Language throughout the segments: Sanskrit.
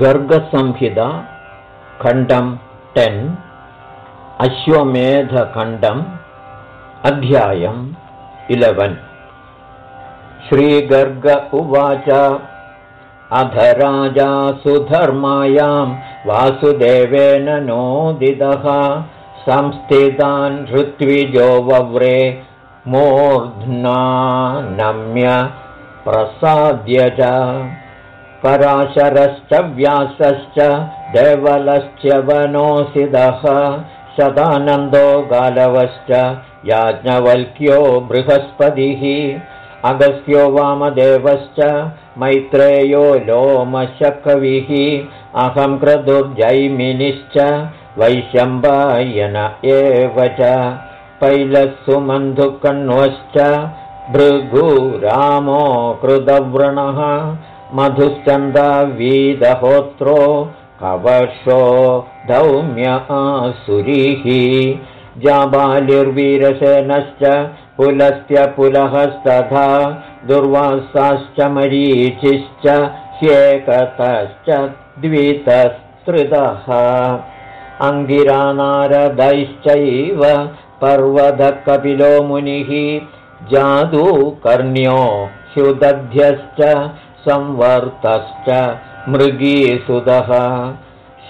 गर्गसंहिता खण्डं टेन् अश्वमेधखण्डम् अध्यायम् इलवन् श्रीगर्ग उवाच अध राजा सुधर्मायां वासुदेवेन नोदितः संस्थितान् ऋत्विजो वव्रे मूर्ध्नानम्य प्रसाद्य च पराशरश्च व्यासश्च देवलश्च वनोऽसिदः शतानन्दो गालवश्च याज्ञवल्क्यो बृहस्पतिः अगस्त्यो वामदेवश्च मैत्रेयो लोमशकविः अहं क्रतुर्जैमिनिश्च वैशम्बायन एव च पैलसुमन्धुकण्वश्च भृगुरामो कृतव्रणः मधुश्चन्दावीदहोत्रो कवशो धौम्य आसुरीः जाबालिर्वीरसेनश्च पुलस्त्यपुलहस्तथा दुर्वासाश्च मरीचिश्च ह्येकतश्च द्वितस्तृतः अङ्गिरानारदैश्चैव पर्वतकपिलो मुनिः जादूकर्ण्यो ह्युदध्यश्च संवर्तश्च मृगीसुतः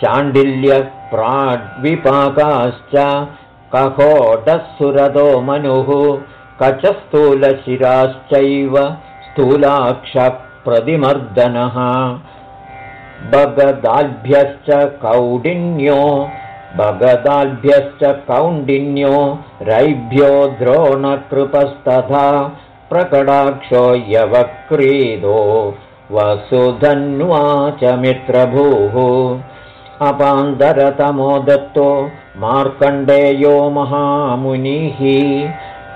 शाण्डिल्यप्राड्विपाकाश्च कहोटः मनुः। कचस्थूलशिराश्चैव स्थूलाक्षप्रतिमर्दनः। भगदाभ्यश्च कौडिन्यो भगदाभ्यश्च कौण्डिन्यो रैभ्यो द्रोणकृपस्तथा प्रकटाक्षो यवक्रीदो वसुधन्वाच मित्रभूः। अपान्तरतमो दत्तो मार्कण्डेयो महामुनिः।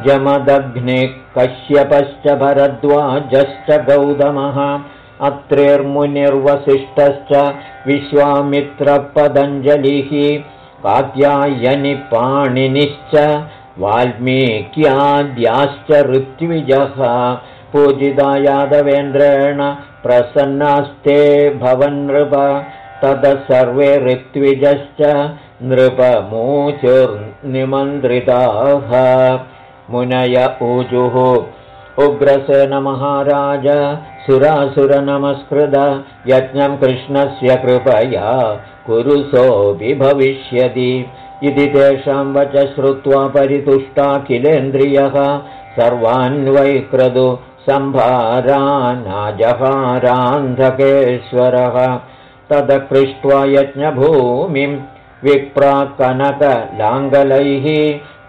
जमदग्निः कश्यपश्च भरद्वाजश्च गौतमः। अत्रेर्मुनिर्वसिष्ठश्च विश्वामित्रपदञ्जलिः। कात्यायनिपाणिनिश्च वाल्मीक्याद्याश्च ऋत्विजः पूजिता यादवेन्द्रेण प्रसन्नास्ते भवन्नृप ततः सर्वे ऋत्विजश्च नृपमूचुर्निमन्त्रिताः। मुनय ऊजुः उग्रसेनमहाराज सुरासुरनमस्कृत यज्ञं कृष्णस्य कृपया कुरुसोऽपि भविष्यति इति तेषां वच श्रुत्वा परितुष्टाखिलेन्द्रियः। सर्वान्वैक्रतु सम्भारानाजहारान्धकेश्वरः। तदपृष्ट्वा यज्ञभूमिं विप्राकनकलाङ्गलैः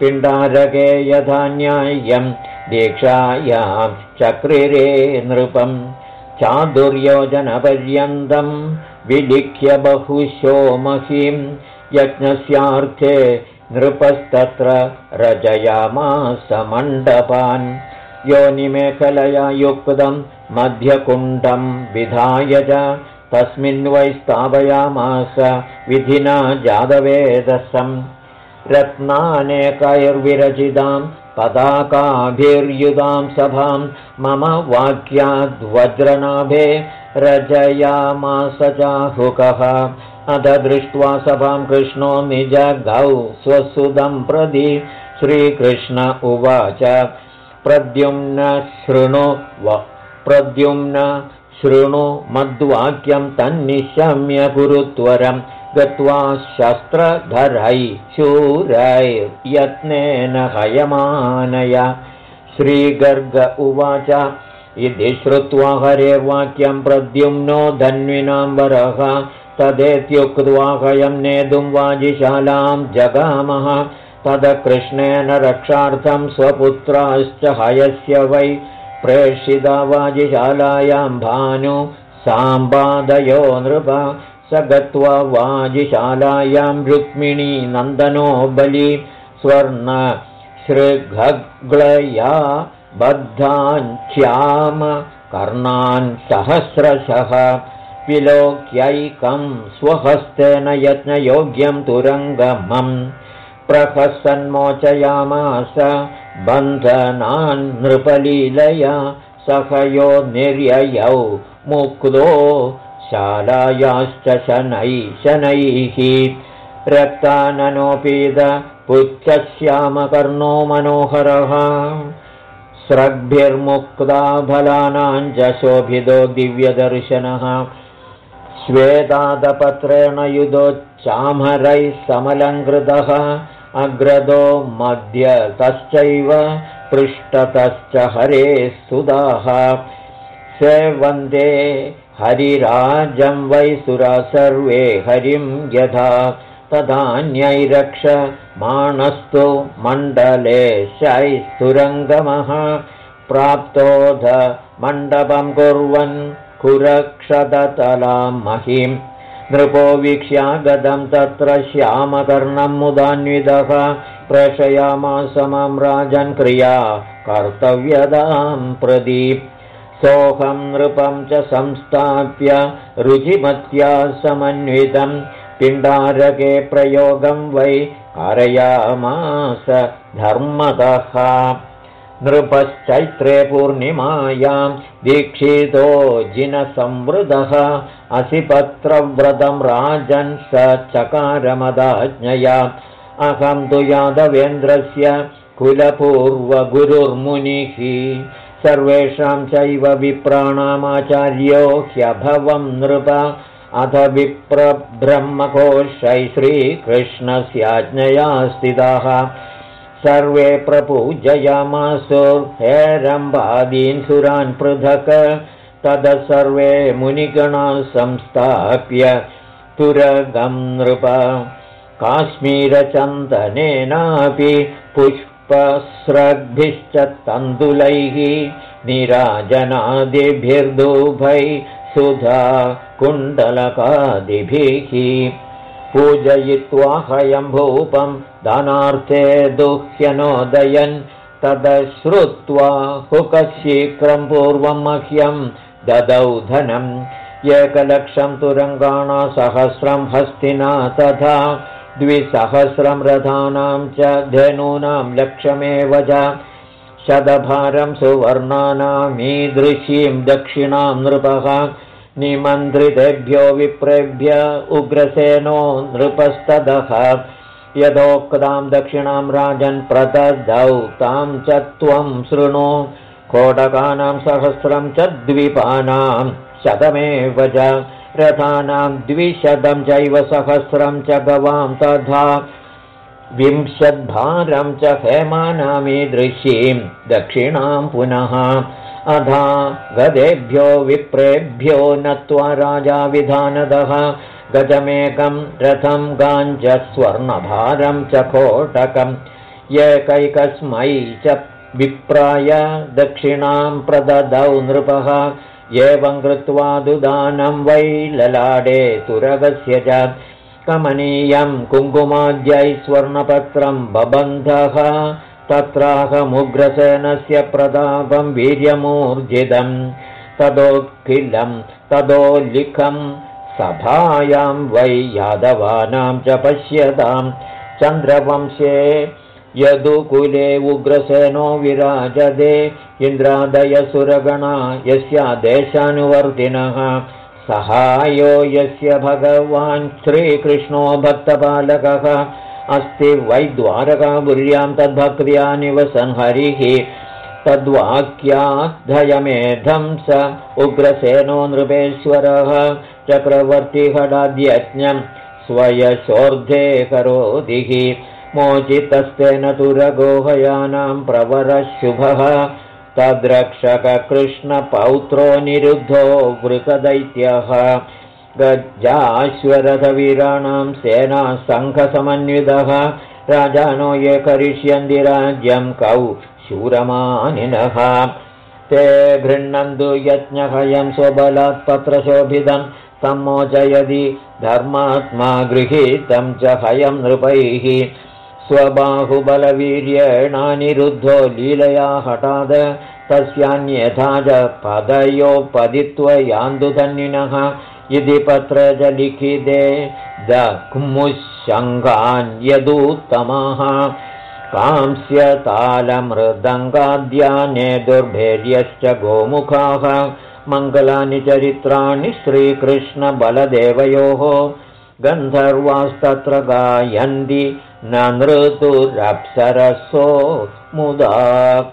पिण्डारके यथा न्याय्यं दीक्षायां चक्रिरे नृपम् चादुर्योजनपर्यन्तं विलिख्य बहुशो महीम् यज्ञस्यार्थे नृपस्तत्र रजयामासमण्डपान् योनिमेखलया युक्तं मध्यकुण्डं विधाय च तस्मिन् वै स्थापयामास विधिना जातवेदसं रत्नानेकैर्विरचितां पदाकाभिर्युधां सभां मम वाक्याद्वज्रनाभे रजयामास चाहुकः दृष्ट्वा सभां कृष्णो निजगौ स्वसुदं प्रदि श्रीकृष्ण उवाच। प्रद्युम्न शृणु प्रद्युम्न शृणु मद्वाक्यं तन्निशम्य गुरुत्वरं गत्वा शस्त्रधरै शूरैर्यत्नेन हयमानय। श्रीगर्ग उवाच। इति श्रुत्वा हरेर्वाक्यं प्रद्युम्नो धन्विनां वरः तदेत्युक्त्वा हयं नेतुं वाजिशालां जगामः। तदकृष्णेन रक्षार्थं स्वपुत्राश्च हयस्य वै प्रेषिता वाजिशालायां भानु साम्बादयो नृप। स गत्वा वाजिशालायां रुक्मिणी नन्दनो बलि स्वर्ण सृग्लया बद्धाञ्च्याम कर्णान् सहस्रशः विलोक्यैकं स्वहस्तेन यज्ञयोग्यं तुरङ्गमम् प्रहसन्मोचयामास बन्धनान् नृपलीलया सखयो निर्ययौ मुक्तो शालायाश्च शनै शनैः रक्ताननोपीत पुच्छश्यामकर्णो मनोहरः स्रग्भिर्मुक्ता च शोभितो दिव्यदर्शनः श्वेतादपत्रेण युधोच्चामरैः समलङ्कृतः अग्रदो मध्यतश्चैव पृष्ठतश्च हरे सुदाः। सेवन्दे हरिराजं वै सुरा सर्वे हरिं यथा तदान्यैरक्षमाणस्तु मण्डले शैस्तुरङ्गमः। प्राप्तोध मण्डपं कुर्वन् कुरक्षदतलां महीं नृपो वीक्ष्यागतं तत्र श्यामकर्णं मुदान्विदः प्रेषयामासमं राजन् क्रिया कर्तव्यदां प्रदीप्। सोऽहं नृपं च संस्थाप्य रुचिमत्या समन्वितं। पिण्डारके प्रयोगं वै कारयामास धर्मतः नृपश्चैत्रे पूर्णिमायां दीक्षितो जिनसंवृतः असिपत्रव्रतं राजन् स चकारमदाज्ञया अहं तु यादवेन्द्रस्य कुलपूर्वगुरुर्मुनिः। सर्वेषां चैव विप्राणामाचार्यो ह्यभवं नृप। अथ विप्रब्रह्मकोशै श्रीकृष्णस्याज्ञया स्थिताः सर्वे प्रपूजयामासुर्हेरम्बादीन् सुरान् पृथक् तद सर्वे मुनिगणाः संस्थाप्य तुरगं नृप। काश्मीरचन्दनेनापि पुष्प स्रग्भिश्च तण्डुलैः निराजनादिभिर्दुभै सुधा कुण्डलकादिभिः। पूजयित्वा हयं भूपं धनार्थे दुह्यनोदयन् तदश्रुत्वा हुकशीघ्रं पूर्वं मह्यं ददौ धनम् एकलक्षं तुरङ्गाणासहस्रं हस्तिना तथा द्विसहस्रं रथानां च धनूनां लक्षमेव च। शतभारं सुवर्णानामीदृशीं दक्षिणां नृपः। निमन्त्रितेभ्यो विप्रेभ्य उग्रसेनो नृपस्तदः यथोक्तां दक्षिणां राजन् प्रददौ तां च त्वं शृणु। कोटकानां सहस्रं च द्वीपानां शतमेव च रथानां द्विशतं चैव सहस्रं च गवां तथा। विंशद्भारं च हेमानामीदृशीं दक्षिणां पुनः। अधा गदेभ्यो विप्रेभ्यो नत्वा राजा विधानदः गजमेकं रथं गाञ्ज स्वर्णभारं च कोटकम्। एकैकस्मै च विप्राय दक्षिणां प्रददौ नृपः। एवं कृत्वा दुदानं वै ललाडे तुरगस्य च। कमनीयं कुङ्कुमाद्यै स्वर्णपत्रं बबन्धः। तत्राहमुग्रसेनस्य प्रतापं वीर्यमूर्जितं तदोखिलं तदोल्लिखं सभायां वै यादवानां च पश्यतां। चन्द्रवंशे यदुकुले उग्रसेनो विराजदे इन्द्रादयसुरगणा यस्यादेशानुवर्तिनः सहायो यस्य भगवान् श्रीकृष्णो भक्तपालकः। अस्ति वैद्वारकापुर्यां तद्भक्त्या निवसन् हरिः तद्वाक्याद्धयमेधं स उग्रसेनो नृपेश्वरः चक्रवर्तिहडाद्यज्ञं स्वयशोर्धे करोतिः मोचितस्तेन तुरगोहयानां प्रवरशुभः। तद्रक्षककृष्णपौत्रो निरुद्धो वृकदैत्यः। गजाश्वरथवीराणां सेना सङ्घसमन्वितः राजानो ये करिष्यन्ति राज्यं कौ शूरमानिनः। ते गृह्णन्तु यज्ञहयं स्वबलात् पत्रशोभितं सम्मोचयदि धर्मात्मा गृहीतं च हयं नृपैः। स्वबाहुबलवीर्येणानिरुद्धो लीलया हठाद तस्यान्यथा च पदयोपदित्वयान्दुधन्विनः इति पत्र च लिखिते दमुशङ्गान्यदूत्तमाः कांस्यतालमृदङ्गाद्याने दुर्भेर्यश्च गोमुखाः मङ्गलानि चरित्राणि श्रीकृष्णबलदेवयोः। गन्धर्वास्तत्र गायन्ति न नृतुरप्सरसो मुदा।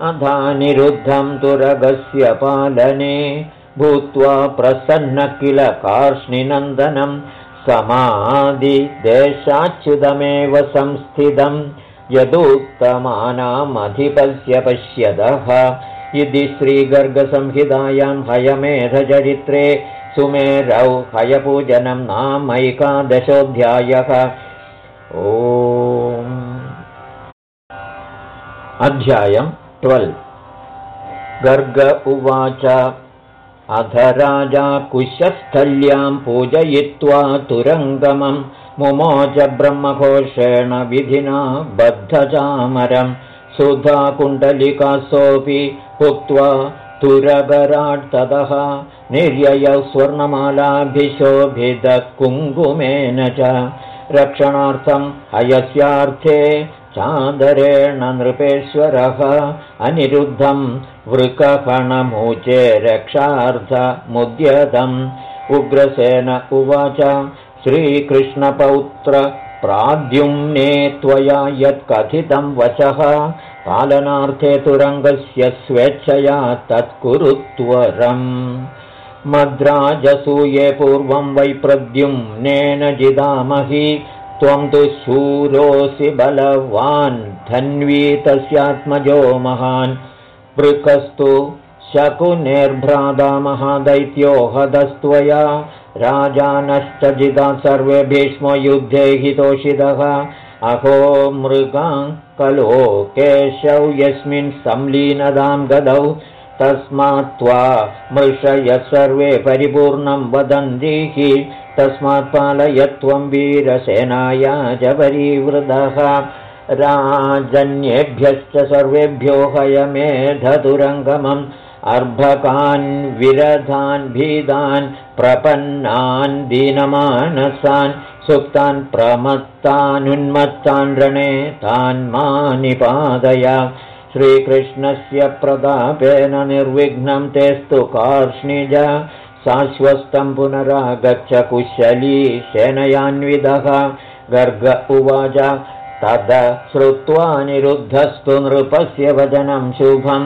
अधानिरुद्धं तुरगस्य पालने भूत्वा प्रसन्न किल कार्ष्णिनन्दनं समादिदेशाच्युतमेव संस्थितं यदुत्तमानामधिपस्य पश्यतः इति श्रीगर्गसंहितायां हयमेधचरित्रे सुमेरौ हयपूजनं नामैकादशोऽध्यायः ओ अध्यायम् ट्वेल्। गर्ग उवाच अध राजा कुशस्थल्यां पूजयित्वा तुरङ्गमं मुमोच ब्रह्मघोषेण विधिना बद्धचामरं सुधाकुण्डलिकासोऽपि उक्त्वा तुरगराट्ततः निर्ययौ स्वर्णमालाभिशोभितः कुङ्कुमेन च। रक्षणार्थम् अयस्यार्थे चादरेण नृपेश्वरः। अनिरुद्धं वृकफणमूचे रक्षार्थमुद्यतम् उग्रसेन उवाच श्रीकृष्णपौत्र प्राद्युम्ने त्वया यत्कथितं वचः पालनार्थे तुरङ्गस्य स्वेच्छया तत्कुरुत्वरम्। मद्राजसूये पूर्वं वै प्रद्युम्नेन जिदामहि त्वं तु शूरोऽसि बलवान् धन्वी तस्यात्मजो महान्। पृकस्तु शकुनिर्भ्राता महादैत्यो हदस्त्वया राजानश्च जिता सर्वे भीष्मो युद्धे हितोषितः अहो मृगाङ्कलोकेशौ यस्मिन् संलीनदां गदौ। तस्मात् त्वा मृषय सर्वे परिपूर्णं वदन्ति हि। तस्मात् पालयत्वं वीरसेनाया च राजन्येभ्यश्च सर्वेभ्यो हयमेधतुरङ्गमम्। अर्भकान् विरधान् भीदान् प्रपन्नान् दीनमानसान् सुप्तान् प्रमत्तानुन्मत्तान् रणे तान् मा निपादय श्रीकृष्णस्य प्रतापेन निर्विघ्नं तेस्तु कार्ष्णिज। शाश्वस्तं पुनरागच्छ कुशली सेनयान्विदः गर्ग उवाच तद श्रुत्वा निरुद्धस्तु नृपस्य वचनं शुभं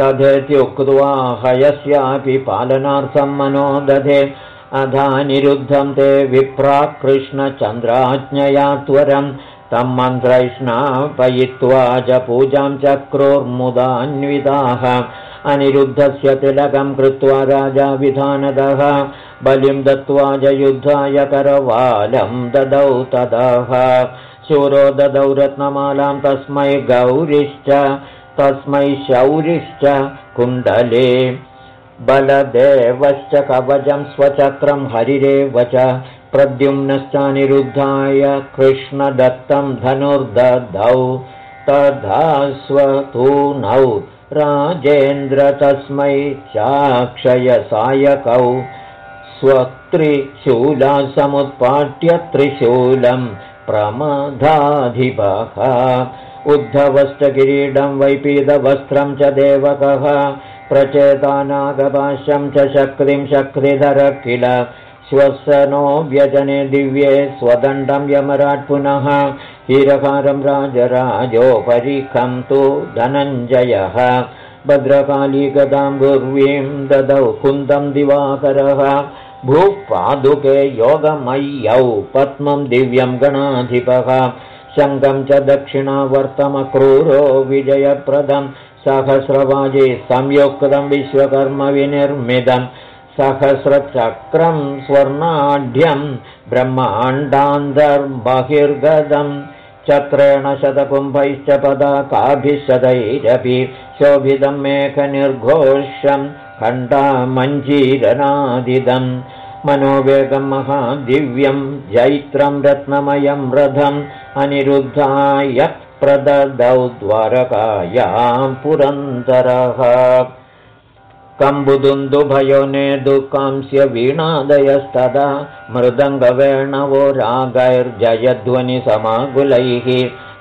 तथेत्युक्त्वा हयस्यापि पालनार्थं मनो दधे अधानिरुद्धं ते विप्राकृष्णचन्द्राज्ञया त्वरम् तं मन्त्रैष्णापयित्वा च पूजां चक्रोर्मुदान्विताः। अनिरुद्धस्य तिलकं कृत्वा राजा विधानदः। बलिं दत्त्वा च युद्धाय करवालं ददौ तदः। शूरो ददौ रत्नमालां तस्मै गौरिश्च तस्मै शौरिश्च कुण्डले। बलदेवश्च कवचं स्वचक्रं हरिरेव च। प्रद्युम्नश्चानिरुद्धाय कृष्णदत्तं धनुर्दधौ। तथा स्वतूनौ राजेन्द्र तस्मै चाक्षयसायकौ। स्वत्रिशूलासमुत्पाट्य त्रिशूलं प्रमदाधिपः उद्धवश्च किरीडं वैपीतवस्त्रं च देवकः प्रचेतानागभाष्यं च शक्तिं शक्तिधर किल। श्वसनो व्यजने दिव्ये स्वदण्डं यमराट् पुनः हीरकारं राजराजोपरिखं तु धनञ्जयः। भद्रकालीगतां गुर्वीं ददौ कुन्दं दिवाकरः भूपादुके योगमय्यौ पद्मं दिव्यं गणाधिपः शङ्गं च दक्षिणावर्तमक्रूरो विजयप्रदं सहस्रवाजे संयुक्तं विश्वकर्मविनिर्मितम् सहस्रचक्रं स्वर्णाढ्यं ब्रह्माण्डान्तर्बहिर्गतम् चक्रेण शतकुम्भैश्च पदाकाभिशतैरपि शोभितं मेघनिर्घोषं खण्डामञ्जीरनादिदम् मनोवेगं महादिव्यं जैत्रं रत्नमयं रथम् अनिरुद्धाय प्रददौ द्वारकायां पुरन्दरः। कम्बुदुन्दुभयो नेदुकांस्य वीणादयस्तदा मृदङ्गवेणवो रागैर्जयध्वनिसमाकुलैः।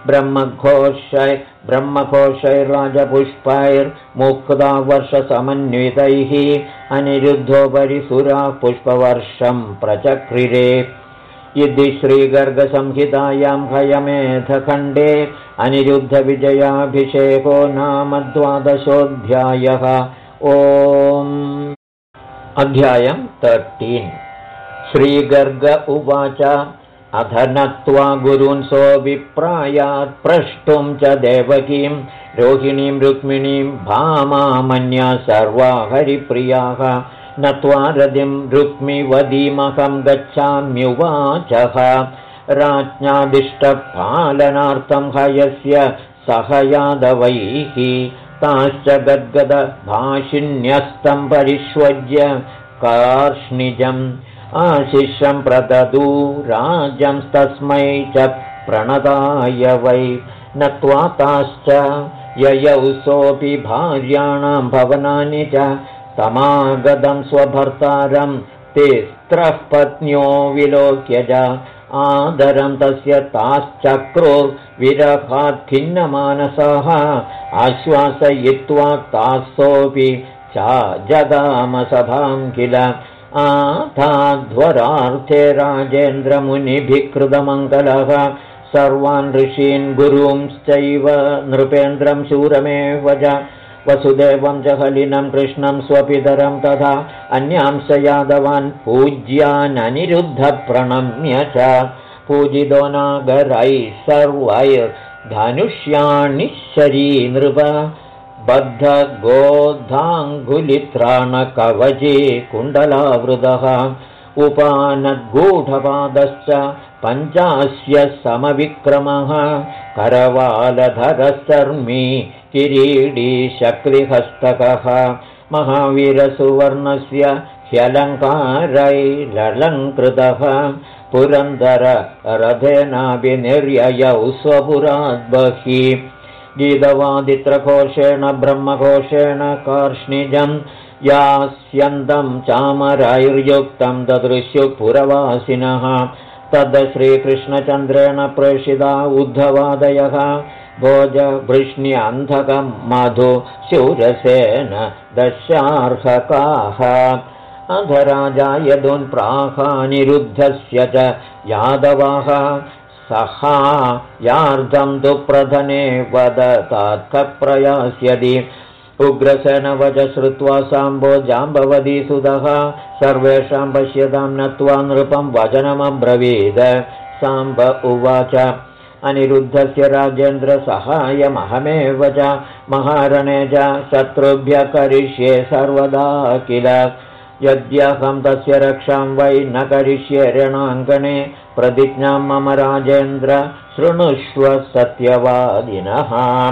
ब्रह्मघोषै ब्रह्मघोषैर्राजपुष्पैर्मुक्ता वर्षसमन्वितैः अनिरुद्धोपरि सुरा पुष्पवर्षं प्रचक्रिरे इति श्रीगर्गसंहितायां हयमेधखण्डे अनिरुद्धविजयाभिषेको नाम द्वादशोऽध्यायः। ओम्। अध्यायम् तर्टीन् श्रीगर्ग उवाच अथ नत्वा गुरून् सोऽभिप्रायात् प्रष्टुं च देवकीं रोहिणीं रुक्मिणीं भामामन्या सर्वा हरिप्रियाः नत्वा रदिं रुक्मिवदीमहं गच्छाम्युवाचः। राज्ञादिष्टपालनार्थं हयस्य सह यादवैः ताश्च गद्गदभाषिण्यस्तं परिष्वज्य कार्ष्णिजम्। आशिष्यं प्रददू राजंस्तस्मै च प्रणदाय वै। नत्वा ताश्च ययौ सोऽपि भार्याणां भवनानि च समागतं स्वभर्तारं तिस्त्रः पत्न्यो विलोक्य च आदरं तस्य ताश्चक्रुर्विरहात् खिन्नमानसाः आश्वासयित्वा तासोऽपि च जगामसभां किल आथाध्वरार्थे राजेन्द्रमुनिभिकृतमङ्गलः सर्वान् ऋषीन् गुरूंश्चैव नृपेन्द्रं शूरमेव च वसुदेवं च हलिनं कृष्णं स्वपितरं तथा अन्यांश यादवान् पूज्याननिरुद्धप्रणम्य च पूजितो नागरैः सर्वैर्धनुष्याणिश्चरी नृप बद्धगोधाङ्गुलित्राणकवचे कुण्डलावृतः उपानद्गूढपादश्च पञ्चास्य समविक्रमः करवालधरशर्मी किरीडी शक्तिहस्तकः महावीरसुवर्णस्य ह्यलङ्कारैरलङ्कृतः पुरन्दर रथेनाभिनिर्ययौ स्वपुराद्बहि गीतवादित्रघोषेण ब्रह्मघोषेण कार्ष्णिजम् यास्यन्तम् चामरैर्युक्तम् ददृश्युपुरवासिनः तद् श्रीकृष्णचन्द्रेण प्रेषिता उद्धवादयः भोजभृष्ण्यन्धकम् मधु शूरसेन दशार्हकाः। अधराजा यदुन्प्राहानिरुद्धस्य च यादवाः। सहा यार्धं तु प्रधने वदतात्कप्रयास्यति उग्रसेनवच श्रुत्वा साम्बो जाम्बवती सुतः सर्वेषां पश्यतां नत्वा नृपं वचनमब्रवीद। साम्ब उवाच अनिरुद्धस्य राजेन्द्रसहायमहमेव च महारणे च शत्रुभ्यः करिष्ये सर्वदा किल। यद्यहं तस्य रक्षां वै न करिष्ये रणाङ्गणे प्रतिज्ञां मम राजेन्द्र शृणुष्व सत्यवादिनः।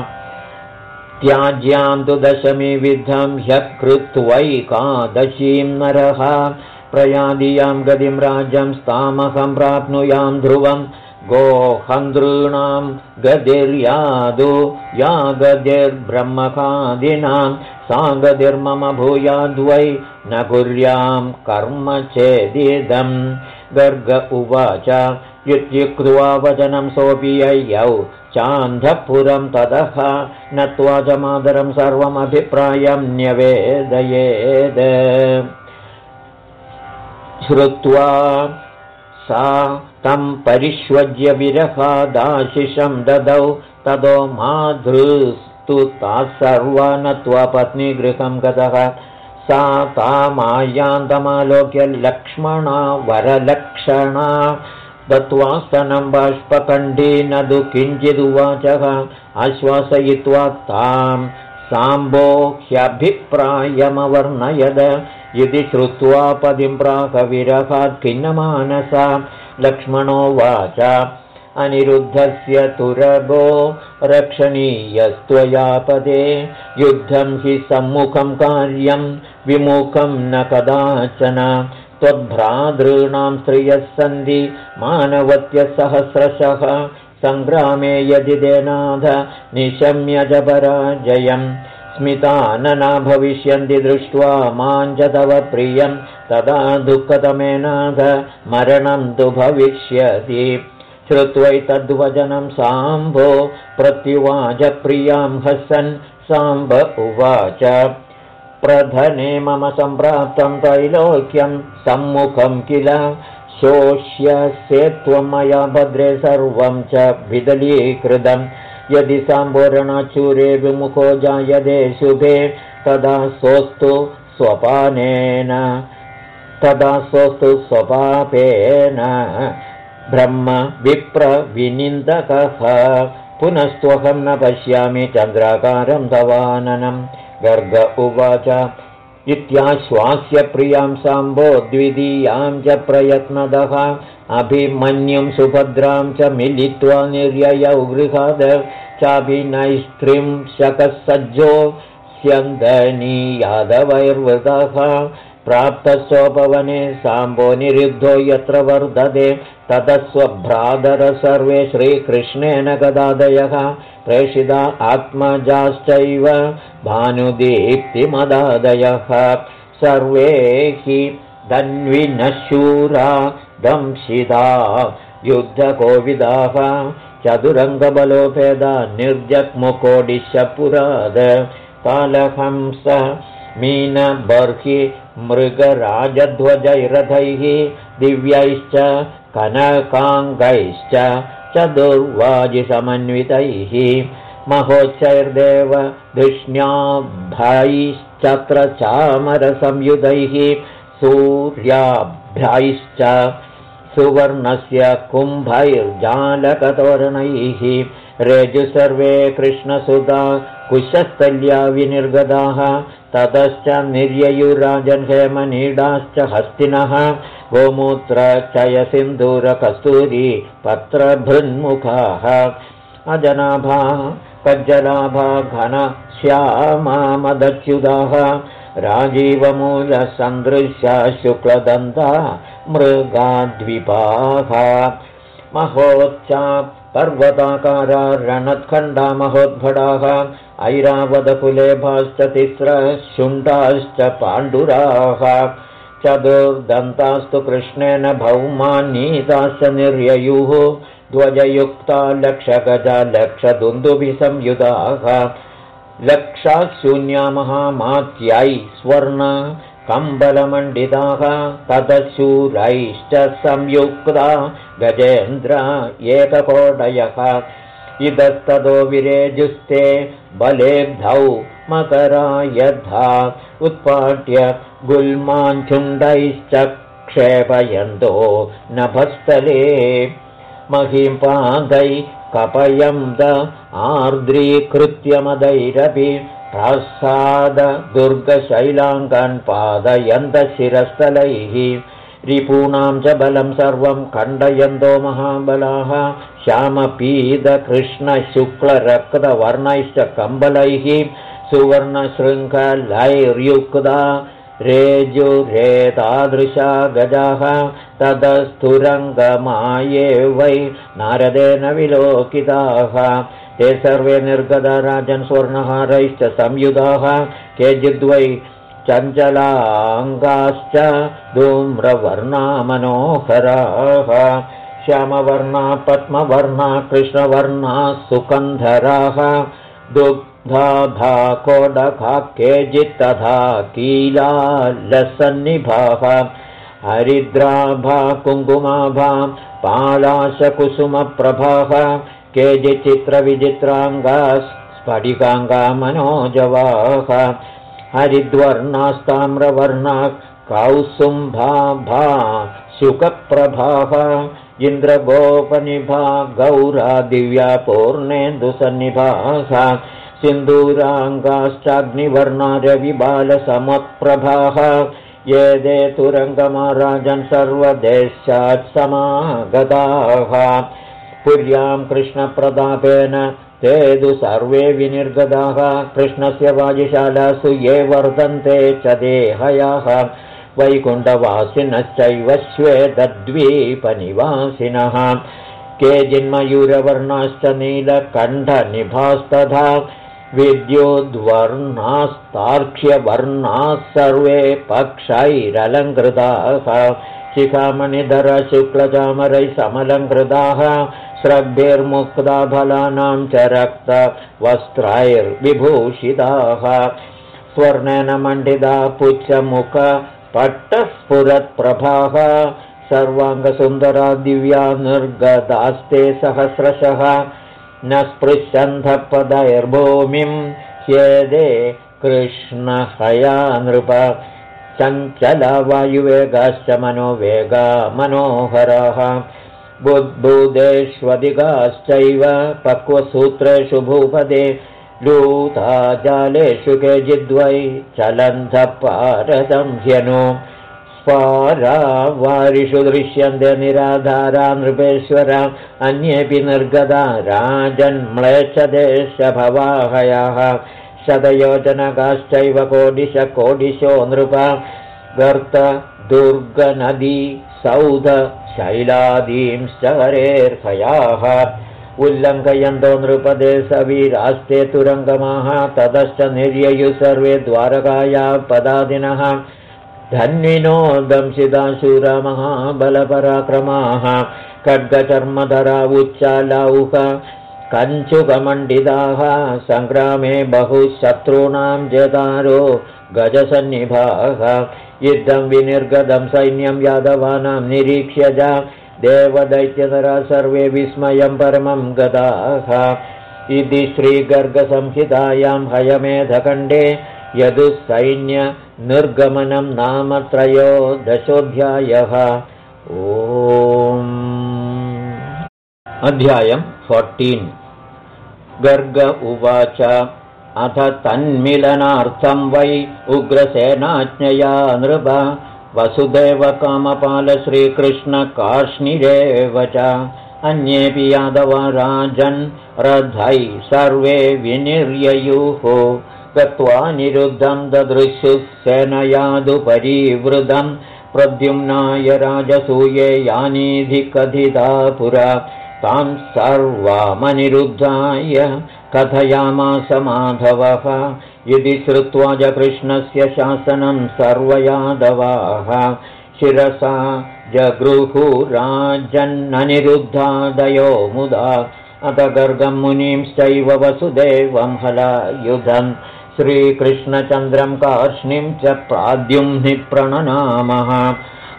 त्याज्यां तु दशमीविद्धं ह्यः कृत्वैकादशीं नरः। प्रयादियां गतिं राज्यं स्तामहं प्राप्नुयां ध्रुवं गोहन्द्ॄणां गतिर्यादु या गतिर्ब्रह्मकादिनां सा गतिर्मम भूयाद्वै न कुर्यां कर्म चेदिदम् गर्ग उवाच इत्युक्त्वा वचनं सोऽपि ययौ चान्धपुरं ततः नत्वा च मातरं सर्वमभिप्रायं न्यवेदयेद। श्रुत्वा सा तं परिष्वज्य विरहादाशिषं ददौ ततो माधृस्तु ताः सर्वा नत्वा पत्नीगृहं गतः। सा तामायान्तमालोक्य लक्ष्मणा वरलक्षणा दत्त्वा स्तनं बाष्पकण्डी तु किञ्चिदुवाचः आश्वासयित्वा तां साम्बो ह्यभिप्रायमवर्णयद इति श्रुत्वा पदिं प्राकविरहात् खिन्नमानसा। लक्ष्मणोवाच अनिरुद्धस्य तुरगो रक्षणीयस्त्वयापदे युद्धं हि सम्मुखं कार्यं विमुखं न कदाचन। त्वद्भ्रातॄणां स्त्रियः सन्ति मानवत्यसहस्रशः। सङ्ग्रामे यदि देनाथ निशम्य च पराजयम् स्मितानना भविष्यन्ति दृष्ट्वा माञ्च तव प्रियं तदा दुःखतमेनाथ मरणं तु भविष्यति। श्रुत्वैतद्वचनं साम्भो प्रत्युवाचप्रियां हसन् साम्ब उवाच। प्रधने मम सम्प्राप्तं त्रैलोक्यं सम्मुखं किल? शोष्यस्य त्वं मया भद्रे सर्वं च विदलीकृतम् यदि साम्बोरणचूरे विमुखो जायते शुभे तदा सोऽस्तु स्वपानेन। तदा सोऽस्तु स्वपापेन। ब्रह्म विप्रविनिन्दकः। पुनस्त्वहं न पश्यामि चन्द्राकारं तवाननं गर्ग उवाच इत्याश्वास्य प्रियां साम्बो द्वितीयां च प्रयत्नदः अभिमन्युं सुभद्रां च मिलित्वा निर्ययौ गृहाद चाभिनैस्त्रिं शकसज्जो स्यन्दनीयादवैर्वृतः प्राप्तस्वपवने साम्बो निरुद्धो यत्र वर्धते ततः सर्वे श्रीकृष्णेन गदादयः। प्रेषिता आत्मजाश्चैव भानुदीप्तिमदादयः। सर्वे हि धन्विनशूरा दंशिता युद्धकोविदाः। चतुरङ्गबलोपेदा निर्जग्मुकोडिशपुराद। कालहंस मीनबर्हि मृगराजध्वजैरथैः दिव्यैश्च कनकाङ्गैश्च चतुर्वाजिसमन्वितैः महोच्चैर्देव धिष्ण्याभ्यैश्चत्र चामरसंयुतैः सूर्याभ्यैश्च सुवर्णस्य कुम्भैर्जालकतोरणैः रेजु सर्वे कृष्णसुता कुशस्थल्या विनिर्गताः ततश्च निर्ययुराजन् हेमनीडाश्च हस्तिनः गोमूत्रचयसिन्धूरकस्तूरी पत्रभृन्मुखाः। अजनाभा कज्जलाभा घनश्यामामदच्युदाः राजीवमूलसन्दृश्या शुक्लदन्ता मृगाद्विपाः। महोच्चा पर्वताकारा रणत्खण्डा महोद्भटाः ऐरावदकुलेभाश्च तिस्रशुण्डाश्च पाण्डुराः। चतुर्दन्तास्तु कृष्णेन भौमानीताश्च निर्ययुः। ध्वजयुक्ता लक्षगजा लक्षदुन्दुभिसंयुधाः लक्षाशून्या महामात्यै स्वर्ण कम्बलमण्डिताः। ततशूरैश्च संयुक्ता गजेन्द्र एककोटयः इतस्ततो विरेजुस्ते बलेब्धौ मकरा यथा उत्पाट्य गुल्माञ्छुण्डैश्च क्षेपयन्तो नभस्थले महिपादै कपयं द आर्द्रीकृत्यमदैरपि दुर्गशैलाङ्गान् पादयन्तशिरस्थलैः रिपूणां च बलं सर्वं खण्डयन्तो महाबलाः। श्यामपीदकृष्णशुक्लरक्तवर्णैश्च कम्बलैः सुवर्णशृङ्खलैर्युक्ता। रेजुरेतादृशा गजाः तदस्तुरङ्गमाये वै नारदेन विलोकिताः। ते सर्वे निर्गतराजन् स्वर्णहारैश्च संयुधाः। केचिद्वै चञ्चलाङ्गाश्च धूम्रवर्णा मनोहराः श्यामवर्णा पद्मवर्णा कृष्णवर्णा सुकन्धराः दुग्धाभा कोडखा केचित्तथा कीलालसन्निभाः हरिद्राभा कुङ्कुमाभा पालाशकुसुमप्रभाः केचिच्चित्रविचित्राङ्गा स्फटिकाङ्गा मनोजवाः हरिद्वर्णास्ताम्रवर्णा कौसुम्भाभा शुकप्रभाः इन्द्रगोपनिभा गौरा दिव्या पूर्णेन्दुसन्निभाः सिन्दूराङ्गाश्चाग्निवर्णा रविबालसमप्रभाः दे तुरङ्गमाराजन् सर्वदेशात् समागताः। पुर्यां कृष्णप्रतापेन ते तु सर्वे विनिर्गताः कृष्णस्य वाजिशालासु ये वर्धन्ते च देहयाः। वैकुण्ठवासिनश्चैव श्वेतद्वीपनिवासिनः। के जिन्मयूरवर्णाश्च नीलकण्ठनिभास्तथा विद्युद्वर्णास्तार्क्ष्यवर्णाः सर्वे पक्षैरलङ्कृताः। शिखामणिधर शुक्लचामरैः समलङ्कृताः श्रद्धिर्मुक्ताफलानां च रक्तवस्त्रैर्विभूषिताः स्वर्णेन मण्डिता पुच्छमुख पट्टस्फुरत्प्रभाः। सर्वाङ्गसुन्दरा दिव्या निर्गतास्ते सहस्रशः। न स्पृशन्धपदैर्भूमिं ह्येदे कृष्णहया नृप चञ्चलवायुवेगाश्च मनोवेगा मनोहराः बुद्बुदेष्वधिकाश्चैव पक्वसूत्रेषु भूपदे लूता जालेषु केचिद्वै चलन्धपारदं ह्यनु। स्वारा वारिषु दृश्यन्ते निराधारा नृपेश्वर अन्येऽपि निर्गता राजन्म्लेच्छदेशभवाहयाः। शतयोजनकाश्चैव कोडिश कोडिशो नृप गर्त दुर्गनदी सौध शैलादींश्च हरेर्हयाः उल्लङ्घयन्तो नृपदे सवीरास्ते तुरङ्गमाः ततश्च निर्ययु सर्वे द्वारकाया पदादिनः। धन्विनो दंशिताशूरमहाबलपराक्रमाः खड्गचर्मधरा उच्चालौह कञ्चुकमण्डिताः। सङ्ग्रामे बहुशत्रूणां जतारो गजसन्निभाः युद्धं विनिर्गतं सैन्यं यादवानां निरीक्ष्य च देवदैत्यतरा सर्वे विस्मयं परमं गताः इति श्रीगर्गसंहितायां हयमेधखण्डे यदुसैन्यनिर्गमनं नाम त्रयोदशोऽध्यायः। अध्यायं फोर्टीन्। गर्ग उवाच अथ तन्मिलनार्थं वै उग्रसेनाज्ञया नृप। वसुदेवकामपालश्रीकृष्णकार्ष्णिरेव च। अन्येऽपि यादवराजन् रथै सर्वे विनिर्ययुः। गत्वा निरुद्धं ददृशुः सेनयादुपरीवृदं प्रद्युम्नाय राजसूये यानीधिकथिता पुरा तां सर्वामनिरुद्धाय कथयामास माधवः यदि श्रुत्वा च कृष्णस्य शासनं सर्वयादवाः। शिरसा जगृहुराजन्ननिरुद्धादयो मुदा। अथ गर्गं मुनींश्चैव वसुदेवं हलायुधं श्रीकृष्णचन्द्रं कार्ष्णिं च प्राद्युम्नि प्रणनामः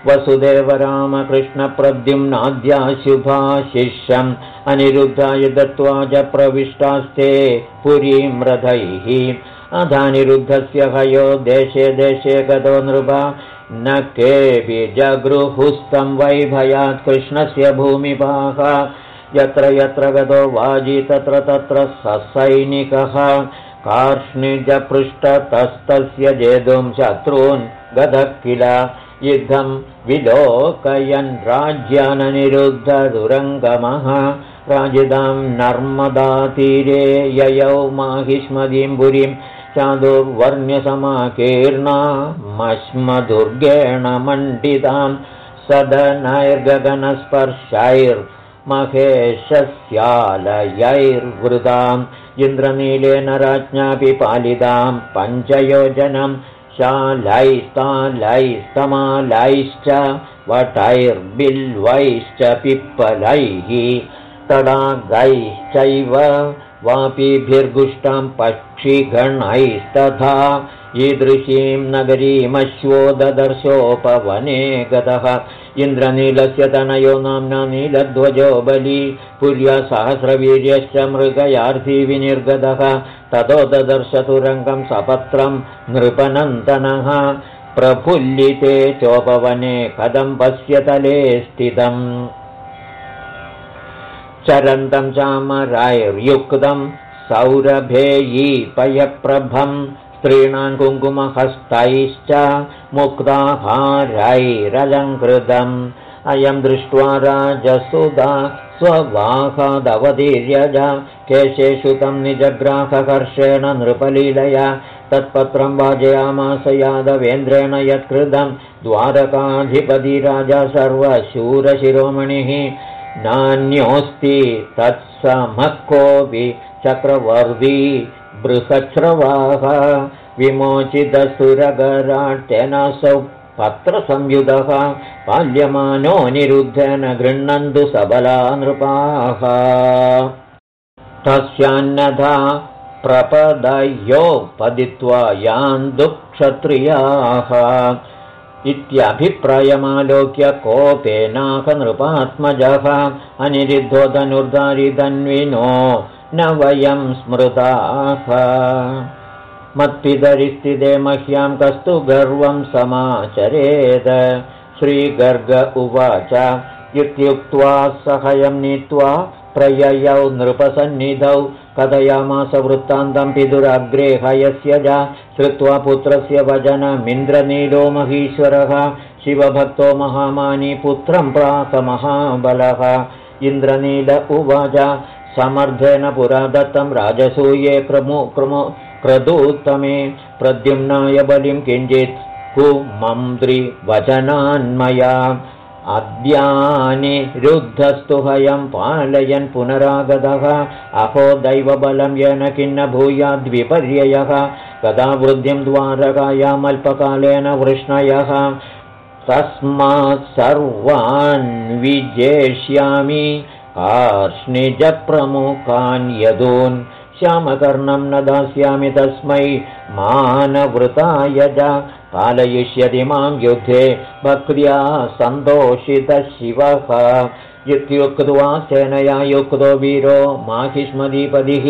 वसुदेवरामकृष्णप्रद्युम्नाद्याशुभाशिष्यम् अनिरुद्धाय दत्त्वा च प्रविष्टास्ते पुरीं रथैः। अधानिरुद्धस्य हयो देशे देशे गतो नृपा। न केऽपि जगृहुस्तं वैभयात् कृष्णस्य भूमिपाः। यत्र यत्र गतो वाजी तत्र तत्र ससैनिकः। कार्ष्णिजपृष्ठतस्तस्य जेतुं शत्रून् गतः किल युद्धं विलोकयन् राज्याननिरुद्धदुरङ्गमः। राजिदां नर्मदातीरे ययौ माहिष्मदीं पुरीं चादुर्वर्ण्यसमाकीर्णामश्मदुर्गेण मण्डितां सदनैर्गगनस्पर्शैर्महेशस्यालयैर्वृताम् इन्द्रनीलेन राज्ञापि पालितां पञ्चयोजनम् शालैस्तालैस्तमालैश्च वटैर्बिल्वैश्च पिप्पलैः तडागैश्चैव वापीभिर्गुष्टां पक्षिगणैस्तथा ईदृशीं नगरीमश्वो ददर्शोपवने गतः। इन्द्रनीलस्य तनयो नाम्ना नीलध्वजो बली पुर्या सहस्रवीर्यश्च मृगयार्थी विनिर्गतः। ततो ददर्शतुरङ्गं सपत्रं नृपनन्दनः। प्रफुल्लिते चोपवने कदम्बस्य तले स्थितम् चरन्तं चामरैर्युक्तं सौरभेयी पयप्रभम् स्त्रीणां कुङ्कुमहस्तैश्च मुक्ताहारैरलङ्कृतम्। अयं दृष्ट्वा राजसुधा स्ववाहादवतीर्यज केशेषु तं निजग्राहकर्षेण नृपलीलया तत्पत्रं वाजयामास यादवेन्द्रेण यत्कृतं द्वारकाधिपति राजा सर्वशूरशिरोमणिः नान्योऽस्ति तत्समः कोऽपि चक्रवर्ती बृहच्छ्रवाः विमोचितसुरगराट्यनसौ पत्रसंयुधः पाल्यमानोऽनिरुद्धेन गृह्णन्तु सबला नृपाः तस्यान्नथा प्रपदयो पदित्वा यान्दुक्षत्रियाः इत्यभिप्रायमालोक्य कोपेनाकनृपात्मजः अनिरुद्धो धनुर्धारिधन्विनो न वयं स्मृताः। मत्पितरिस्थिते मह्यां कस्तु गर्वं समाचरेद। श्रीगर्ग उवाच इत्युक्त्वा सहयं नीत्वा प्रययौ नृपसन्निधौ कथयामास वृत्तान्तं पितुरग्रे हयस्य च श्रुत्वा पुत्रस्य वचनमिन्द्रनीलो महीश्वरः शिवभक्तो महामानी पुत्रं प्रातमहाबलः इन्द्रनील उवाच समर्थेन पुरा दत्तं राजसूये क्रमु क्रमु क्रदूत्तमे प्रद्युम्नाय बलिं किञ्चित् कुमन्त्रिवचनान्मया अद्यानि रुद्धस्तु हयं पालयन् पुनरागतः। अहो दैवबलं येन किन्न भूयाद्विपर्ययः कदा वृद्धिं द्वारकायामल्पकालेन वृष्णयः। तस्मात् सर्वान् विजेष्यामि। कार्ष्णिजप्रमुखान् यदून्। श्यामकर्णं न दास्यामि तस्मै मानवृताय च पालयिष्यति मां युद्धे भक्र्या सन्तोषितशिवः। इत्युक्त्वा सेनया युक्तो वीरो माहिष्मदीपदिः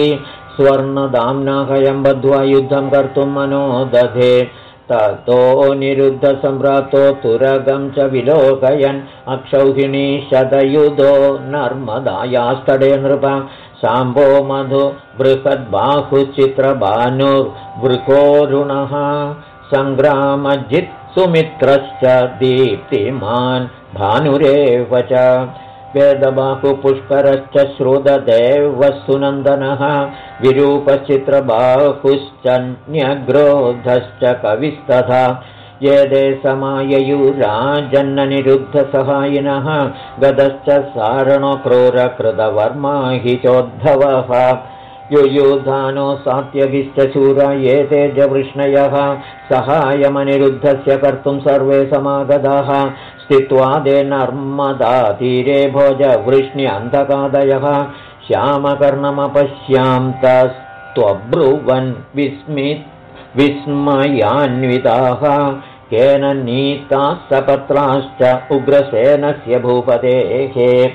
स्वर्णदाम्नाहयं बद्ध्वा युद्धं कर्तुं मनो दधे ततो निरुद्धसम्प्राप्तो तुरगं च विलोकयन्। अक्षौहिणी शतयुधो नर्मदायास्तडे नृप। साम्बो मधु बृहद्बाहुचित्रभानुर्वृकोरुणः सङ्ग्रामजित् सुमित्रश्च दीप्तिमान् भानुरेव च। वेदबाहुपुष्करश्च श्रुतदेवः सुनन्दनः विरूपश्चित्रबाहुश्चन्यग्रोधश्च कविस्तथा। ये दे समाययुराजन्ननिरुद्धसहायिनः गतश्च सारणक्रोरकृतवर्मा हि चोद्धवः शूर ये ते जवृष्णयः सहायमनिरुद्धस्य कर्तुं सर्वे समागताः। स्थित्वा दे नर्मदातीरे भोजवृष्ण्यन्धकादयः। श्यामकर्णमपश्यां तस्त्वब्रुवन् विस्मित् विस्मयान्विताः। केन नीताः सपत्राश्च उग्रसेनस्य भूपतेः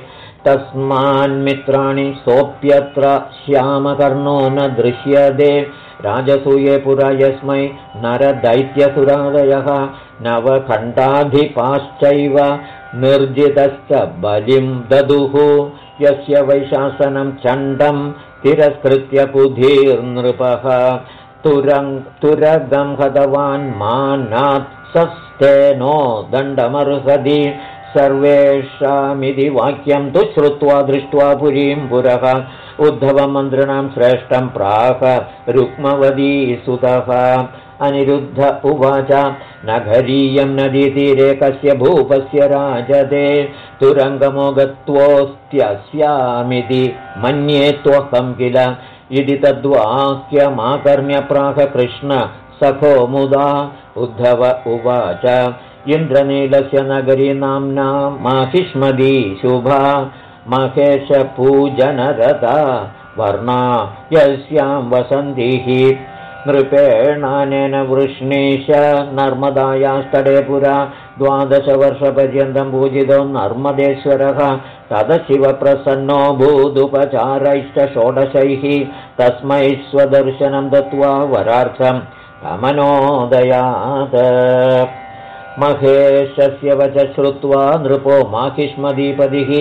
तस्मान्मित्राणि सोऽप्यत्र श्यामकर्णो न दृश्यते। राजसूये पुरा यस्मै नरदैत्यसुरादयः। नवखण्डाधिपाश्चैव निर्जितश्च बलिं ददुः। यस्य वैशासनं चण्डं तिरस्कृत्य कुधीर्नृपः। तुरगं हतवान् मानात् सस्तेनो दण्डमर्हति सर्वेषामिति वाक्यं तु श्रुत्वा दृष्ट्वा पुरीं पुरः। उद्धवमन्त्रिणां श्रेष्ठं प्राह रुक्मवदीसुतः अनिरुद्ध उवाच नगरीयं नदीतीरे कस्य भूपस्य राजते। तुरङ्गमो गत्वोऽस्त्यस्यामिति मन्ये त्वहं किल। इति तद्वाक्यमाकर्ण्यप्राहकृष्ण सखो मुदा। उद्धव उवाच इन्द्रनीलस्य नगरी नाम्ना माहिष्मदी शुभा महेशपूजनरता वर्णा यस्यां वसन्तिः नृपेणानेन वृष्णीश नर्मदायास्तडे पुरा द्वादशवर्षपर्यन्तं पूजितो नर्मदेश्वरः। तदशिवप्रसन्नो भूदुपचारैश्च षोडशैः तस्मै स्वदर्शनं दत्त्वा वरार्थम् अमनोदयात् महेशस्य वच श्रुत्वा नृपो माहिष्मदीपदिः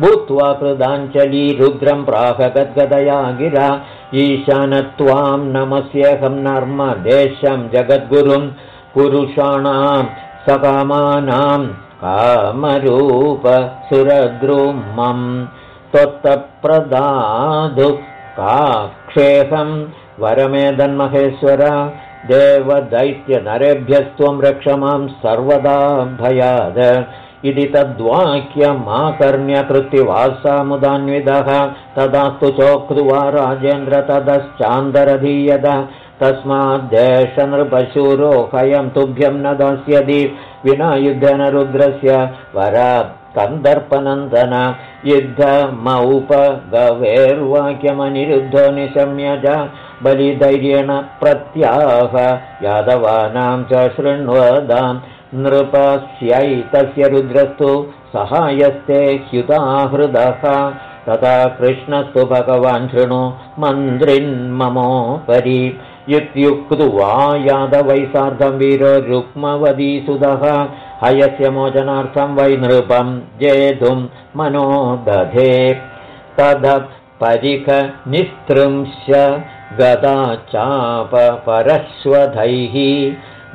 भूत्वा कृदाञ्जलीरुद्रं प्राहगद्गदया गिरा। ईशानत्वां नमस्येऽहं नर्मदेशं जगद्गुरुं पुरुषाणां सकामानां कामरूपसुरद्रुमं त्वत्तप्रदाधु काक्षेहं वरमेदन्महेश्वर देवदैत्यनरेभ्यस्त्वं रक्ष मां सर्वदा भयाद। इति तद्वाक्यमाकर्ण्यकृत्तिवासामुदान्विदः तदास्तु चोक्त्वा राजेन्द्र ततश्चान्दरधीयत। तस्माद्देशनृपशूरोहयं तुभ्यं न दास्यति। विना युद्धनरुद्रस्य वरा कन्दर्पनन्दन युद्धमौपगवेर्वाक्यमनिरुद्धो निशम्य च बलिधैर्येण प्रत्याह यादवानां च शृण्वदां नृपस्यैतस्य रुद्रस्तु सहायस्ते ह्युताहृदः तथा कृष्णस्तु भगवान् शृणु मन्त्रिन्ममोपरि इत्युक्त्वा यादवै सार्धं वीरो रुक्मवदीसुधः। हयस्य मोचनार्थं वै नृपं जेतुं मनो दधे। तद परिखनिस्तृंश गता चापपरश्वधैः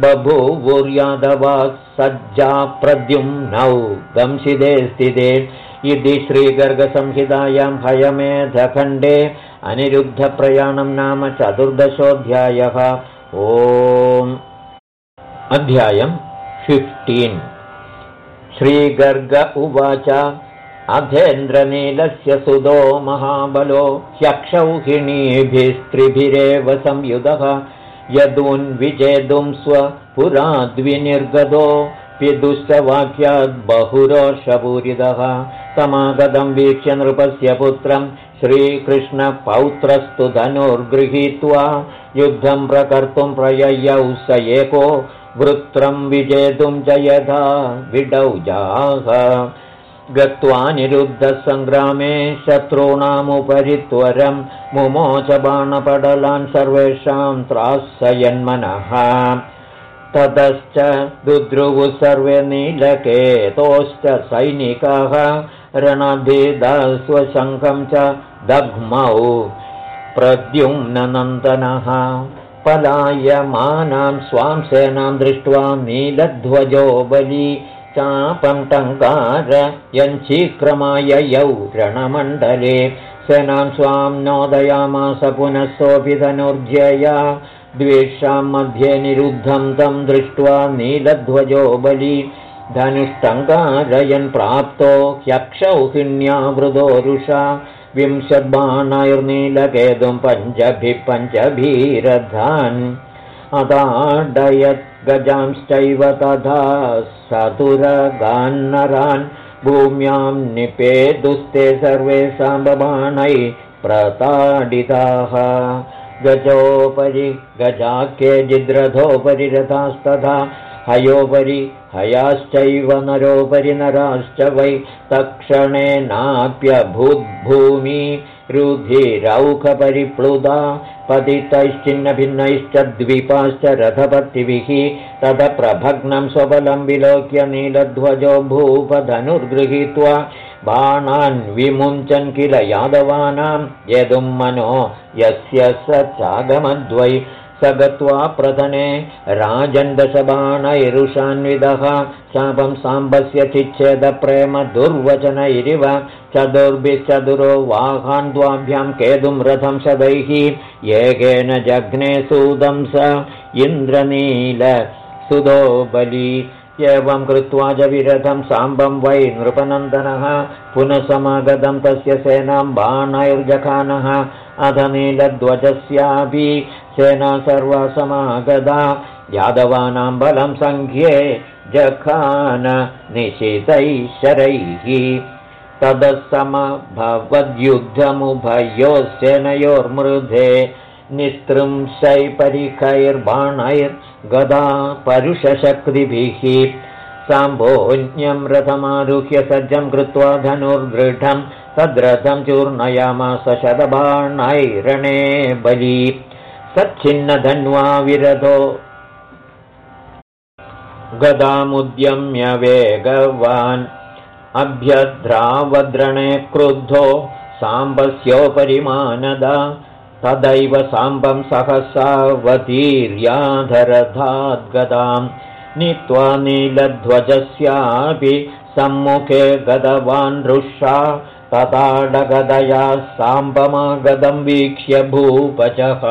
बभूवुर्यादवा सज्जा प्रद्युम्नौ दंशिदे स्थिते इति श्रीगर्गसंहितायां हयमेधखण्डे अनिरुद्धप्रयाणं नाम चतुर्दशोऽध्यायः। ओम्। अध्यायम् फिफ्टीन् श्रीगर्ग उवाच अधेन्द्रनीलस्य सुदो महाबलो ह्यक्षौहिणीभिस्त्रिभिरेव संयुधः यदून्विजेतुं स्वपुराद्विनिर्गतो पिदुश्च वाक्याद्बहुरोषपूरितः समागतं वीक्ष्य नृपस्य पुत्रं श्रीकृष्णपौत्रस्तु धनुर्गृहीत्वा युद्धं प्रकर्तुं प्रययौ स एको वृत्रं विजेतुं च यथा विडौजाः गत्वा निरुद्धसङ्ग्रामे शत्रूणामुपरि त्वरं मुमोच बाणपडलान् सर्वेषां त्रासयन्मनः। ततश्च दुद्रुवु सर्वे नीलकेतोश्च सैनिकाः रणभिदस्वशङ्खं च दग्मौ प्रद्युम्ननन्दनः पलायमानां स्वां सेनां दृष्ट्वा नीलध्वजो बली चापं टङ्कार यञ्चीक्रमाययौ रणमण्डले सेनां स्वां नोदयामास पुनः सोऽपि धनुर्जया द्वेषां मध्ये निरुद्धं तं दृष्ट्वा नीलध्वजो बली धनुष्टङ्कारयन् प्राप्तो ह्यक्षौहिण्यावृदोरुषा विंशद्बाणैर्नीलकेतुं पञ्चभिः पञ्चभीरधान् अताडयत् गजांश्चैव तथा सतुरगान्नरान् भूम्यां निपेदुस्ते सर्वे साम्बबाणै प्रताडिताः। गजोपरि गजाख्ये जिद्रथोपरि रथास्तथा हयोपरि हयाश्चैव नरोपरि नराश्च वै तत्क्षणेनाप्यभूद्भूमि रुधिरौखपरिप्लुदा पतितैश्चिन्नभिन्नैश्च द्वीपाश्च रथपतिभिः तदप्रभग्नं स्वबलं विलोक्य नीलध्वजो भूपधनुर्गृहीत्वा बाणान् विमुञ्चन् किल यादवानां यदुं मनो यस्य स चागमद्वै स गत्वा प्रधने राजन्दशबाणैरुषान्विदः शापं साम्बस्य चिच्छेदप्रेम दुर्वचनैरिव चतुर्भिश्चतुरो वाहान् द्वाभ्यां केतुं रथं शदैः। एकेन जघ्ने सुदं स इन्द्रनील सुदो बली एवं कृत्वा च विरथं साम्बं वै नृपनन्दनः पुनः समागतं तस्य सेनां बाणैर्जखानः। अध नीलध्वजस्यापि सेना सर्वा समागता यादवानां बलं सङ्ख्ये जखान निशितैः शरैः तदसमभवद्युद्धमुभयोः सेनयोर्मृधे निस्त्रिंशैपरिखैर्बाणैर्गदा परुषशक्तिभिः। साम्भोज्ञं रथमारुह्य सज्जं कृत्वा धनुर्दृढं तद्रथं चूर्णयामास शतबाणैरणे बली। सच्छिन्नधन्वा विरथो गदामुद्यम्य वेगवान्। अभ्यद्रावद्रणे क्रुद्धो साम्बस्योपरिमानदा तदैव साम्बं सहसावतीर्याधरधाद्गदां नीत्वा नीलध्वजस्यापि सम्मुखे गतवान् रुषा तताडगदया साम्बमागदं वीक्ष्य भूपचः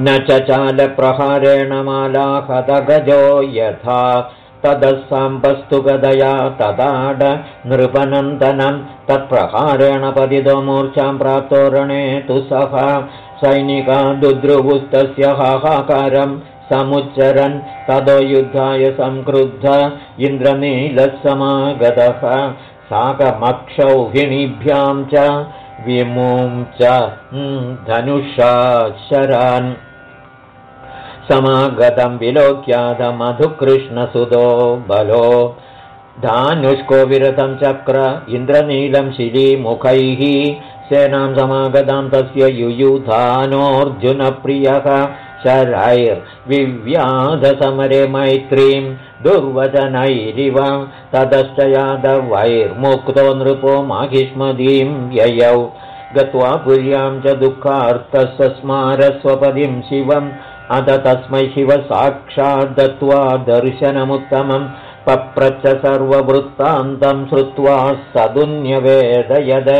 न च चालप्रहारेण मालाहतगजो यथा साम्पस्तु गदया तदाड नृपनन्दनं तत्प्रहारेण पतितो मूर्च्छां प्राप्तोरणे तु सः। सैनिका दुद्रुवुस्तस्य हाहाकारं समुच्चरन् ततो युद्धाय संक्रुद्ध इन्द्रनीलः समागतः साकमक्षौहिणीभ्यां च विमुं च धनुषा शरान् समागतं विलोक्यादमधुकृष्णसुतो बलो। धानुष्को विरतं चक्र इन्द्रनीलं शिलीमुखैः सेनां समागतां तस्य युयुधानोऽर्जुनप्रियः। शरैर्विव्याधसमरे मैत्रीं दुर्वचनैरिव। ततश्च यादवैर्मुक्तो नृपो माहिष्मदीं ययौ। गत्वा पुर्यां च दुःखार्थस्य स्मारस्वपदिं शिवम् अथ तस्मै शिव साक्षाद्दत्त्वा दर्शनमुत्तमं पप्रच्च सर्ववृत्तान्तं श्रुत्वा सदुन्यवेदयद।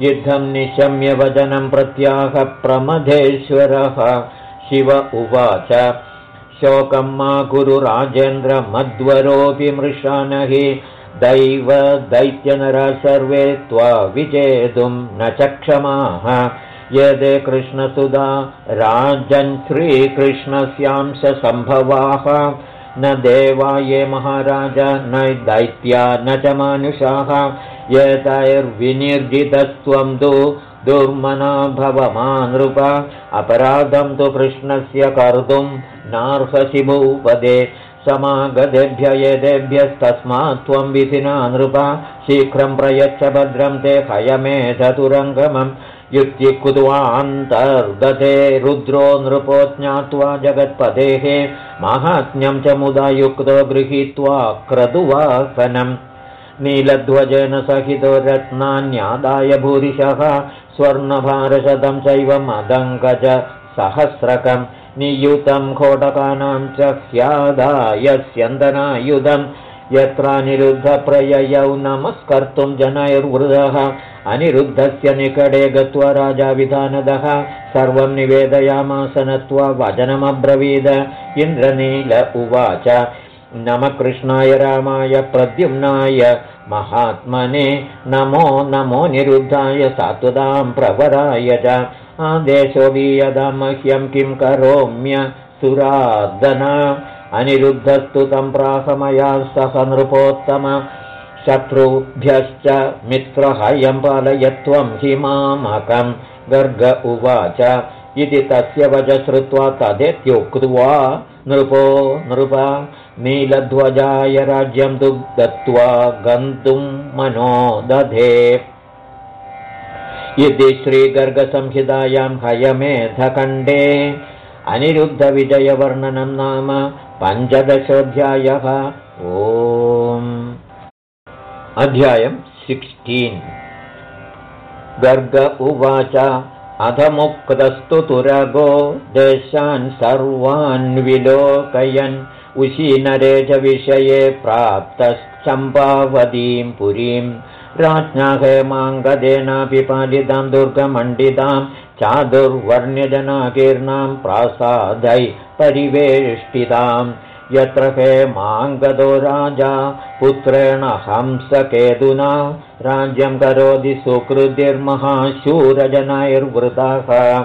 युद्धं निशम्य वचनं प्रत्याह प्रमथेश्वरः। शिव उवाच शोकं मा कुरु राजेन्द्रमध्वरोऽपि मृषानहि दैव दैत्यनरा सर्वे त्वा विजेतुं न चक्षमाः यदे कृष्णसुधा राजन् श्रीकृष्णस्यांशसम्भवाः न देवा ये महाराज न दैत्या न च मानुषाः। यतैर्विनिर्जितस्त्वं तु दुर्मना भवमानृप अपराधं तु कृष्णस्य कर्तुं नार्हसि भूपदे समागतेभ्य एतेभ्यस्तस्मात् त्वं विधिना नृप शीघ्रं प्रयच्छ भद्रं ते हयमेधतुरङ्गमम् युक्तिकुत्वान्तर्गते रुद्रो नृपो ज्ञात्वा जगत्पदेः माहात्म्यं च मुदा युक्तो गृहीत्वा क्रतुवासनम् नीलध्वजेन सहितो रत्नान्यादाय भूरिशः स्वर्णभारशतं चैव मदङ्गज सहस्रकम् नियुतं घोटकानां च स्यादाय स्यन्दनायुधम् यत्रानिरुद्धप्रययौ नमस्कर्तुं जनैर्वृदः अनिरुद्धस्य निकटे गत्वा राजा विधानदः सर्वं निवेदयामास नत्वा वचनमब्रवीद। इन्द्रनील उवाच नम कृष्णाय रामाय प्रद्युम्नाय महात्मने नमो नमो निरुद्धाय सात्वदां प्रवराय च। आदेशो वीयदा मह्यं किं करोम्य सुरार्दना अनिरुद्धस्तु तं प्राहमया सह नृपोत्तम शत्रुभ्यश्च मित्रहयं पालयत्वं हिमामकं गर्ग उवाच इति तस्य वच श्रुत्वा तदेत्युक्त्वा नृपो नृप नीलध्वजाय राज्यं तु दत्त्वा गन्तुं मनो दधे। इति श्रीगर्गसंहितायां हयमेधखण्डे अनिरुद्धविजयवर्णनं नाम पञ्चदशोऽध्यायः। ओम् अध्यायम् सिक्स्टीन्। गर्ग उवाच अधमुक्तस्तु तुरगो देशान् सर्वान् विलोकयन्। उशीनरेजविषये प्राप्तश्चम्पावतीं पुरीं। राज्ञा हेमाङ्गदेनापि पालितां दुर्गमण्डितां चादुर्वर्ण्यजनाकीर्णां प्रासादै परिवेष्टिताम् यत्र हेमाङ्गदो राजा पुत्रेण हंसकेतुना राज्यं करोति सुकृतिर्महाशूरजनैर्वृतः।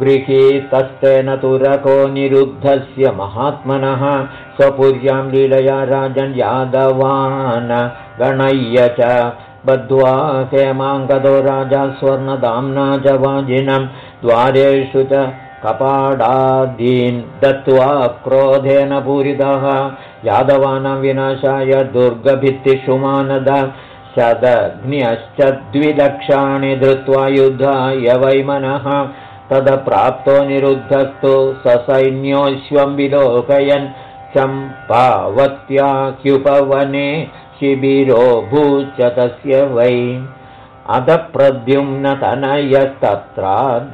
गृहीतस्तेन तुरको निरुद्धस्य महात्मनः स्वपुर्यां लीलया राजन् यादवान्। गणय्य च बद्ध्वा हेमाङ्गदो राजा स्वर्णदाम्ना च वाजिनं द्वारेषु च कपाडादीन् दत्त्वा क्रोधेन पूरितः यादवानां विनाशाय दुर्गभित्तिषु मानद शदग्न्यश्च द्विलक्षाणि धृत्वा युद्धाय वैमनः तदप्राप्तो निरुद्धस्तु ससैन्योऽश्वं विलोकयन् चम्पावत्या ह्युपवने शिबिरो भूच तस्य वै अध प्रद्युम्नतनयस्तत्र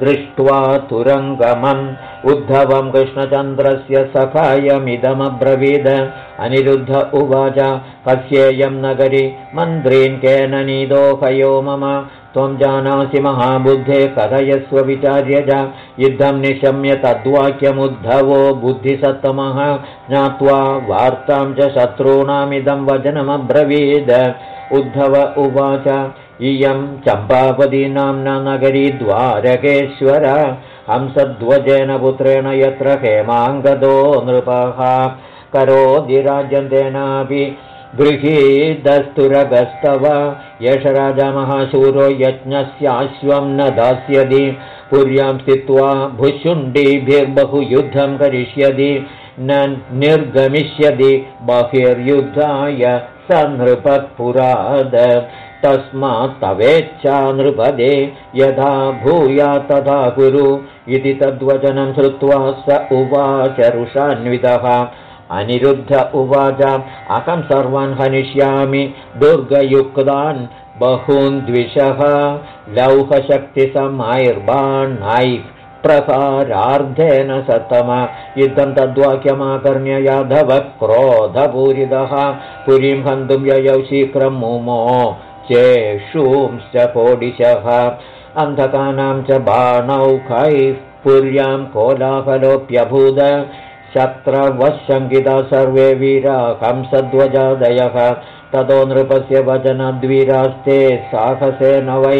दृष्ट्वा तुरङ्गमम् उद्धवं कृष्णचन्द्रस्य सखायमिदमब्रवीद। अनिरुद्ध उवाच कस्येयं नगरी मन्त्रीन् केन नीदोहयो मम? त्वं जानासि महाबुद्धे कथयस्व विचार्य च। युद्धं निशम्य तद्वाक्यमुद्धवो बुद्धिसत्तमः। ज्ञात्वा वार्तां च शत्रूणामिदं वचनमब्रवीद। उद्धव उवाच इयं चम्पापदी नाम्ना नगरी द्वारकेश्वर। हंसध्वजेन पुत्रेण यत्र हेमाङ्गदो नृपः। करोधिराजन्तेनापि गृहीतस्तुरगस्तव। एष राजामहाशूरो यज्ञस्याश्वं न दास्यति। पुर्यां स्थित्वा भुशुण्डीभिर्बहुयुद्धं करिष्यति। न निर्गमिष्यति बहिर्युद्धाय स नृपत्पुराद तस्मात् तवेच्छा नृपदे यथा भूया तथा कुरु इति तद्वचनं श्रुत्वा स उवाच रुषान्वितः अनिरुद्ध उवाच अहं सर्वान् हनिष्यामि दुर्गयुक्तान् बहून् द्विषः। लौहशक्तिसमैर्बाणैः प्रकारार्धेन सतम। युद्धं तद्वाक्यमाकर्ण्य यादव क्रोधपूरितः पुरीं हन्तुं ययौ शीघ्रं मुमो चेषूंश्च कोडिशः अन्धकानां च बाणौखैः पुर्यां कोलाहलोऽप्यभूद शत्रवशङ्किता सर्वे वीरा कंसध्वजादयः ततो नृपस्य वचनद्वीरास्ते साहसेन वै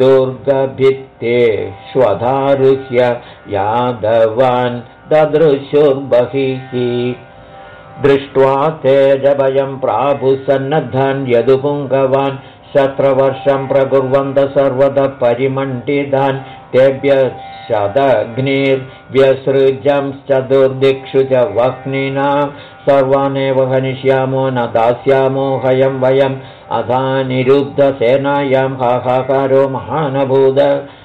दुर्गभित्ते श्वधारुह्य यादवान् ददृशुर्बहिः दृष्ट्वा तेजभयं प्राभुसन्नद्धान् यदुपुङ्गवान् शत्रवर्षं प्रकुर्वन्तः सर्वतः परिमण्डितान् तेभ्यः शदग्निर्व्यसृजंश्चतुर्दिक्षु च वह्निना सर्वानेव हनिष्यामो न दास्यामो हयं वयम् अधानिरुद्धसेनायां हाहाकारो महानभूद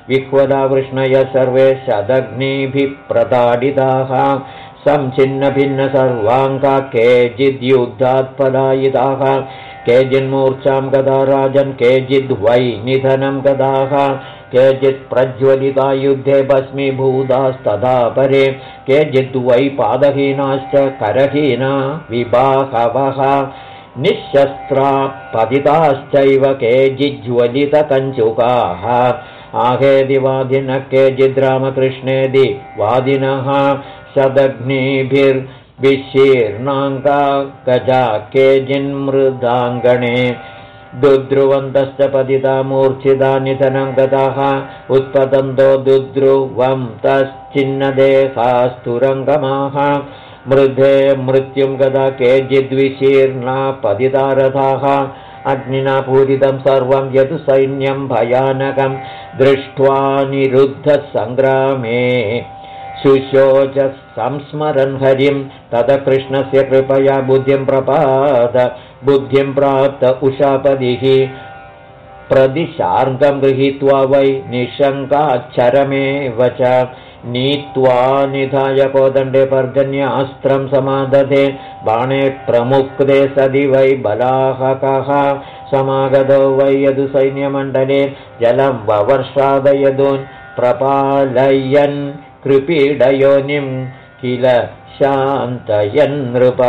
विह्वला वृष्णय सर्वे शदग्निभिः प्रताडिताः संचिन्नभिन्न सर्वाङ्गा केचिद्युद्धात् पलायिताः केचिन्मूर्च्छां गदा राजन् केचिद्वै निधनं गदाः केचित् प्रज्वलिता युद्धे भस्मीभूतास्तथा परे केचिद्वै पादहीनाश्च करहीना विबाहवः। निःशस्त्रा पतिताश्चैव केचिज्ज्वलितकञ्चुकाः आहेदिवादिनः केचिद्रामकृष्णेदि वादिनः शदग्निभिर्विशीर्णाङ्गा गजा केजिन्मृदाङ्गणे दुद्रुवन्तश्च पतिता मूर्च्छिता निधनं गताः उत्पतन्तो दुद्रुवं तश्चिन्नदेहास्तुरङ्गमाः मृधे मृत्युं गदा केचिद्विशीर्णा पतितारथाः अग्निना पूरितं सर्वं यत् सैन्यं भयानकं दृष्ट्वा निरुद्धसङ्ग्रामे शुशोच संस्मरन् हरिं तद कृष्णस्य कृपया बुद्धिं प्रपाद। बुद्धिं प्राप्त उषापदिः प्रदिशार्गं गृहीत्वा वै निशङ्काच्छरमेव च। नीत्वा निधाय कोदण्डे पर्जन्यास्त्रं समादधे। बाणे प्रमुक्ते सदि वै बलाहकः। समागतो वै यदु सैन्यमण्डले। जलं ववर्षादयदून् प्रपालयन् कृपीडयोनिं किल शान्तयन्नृप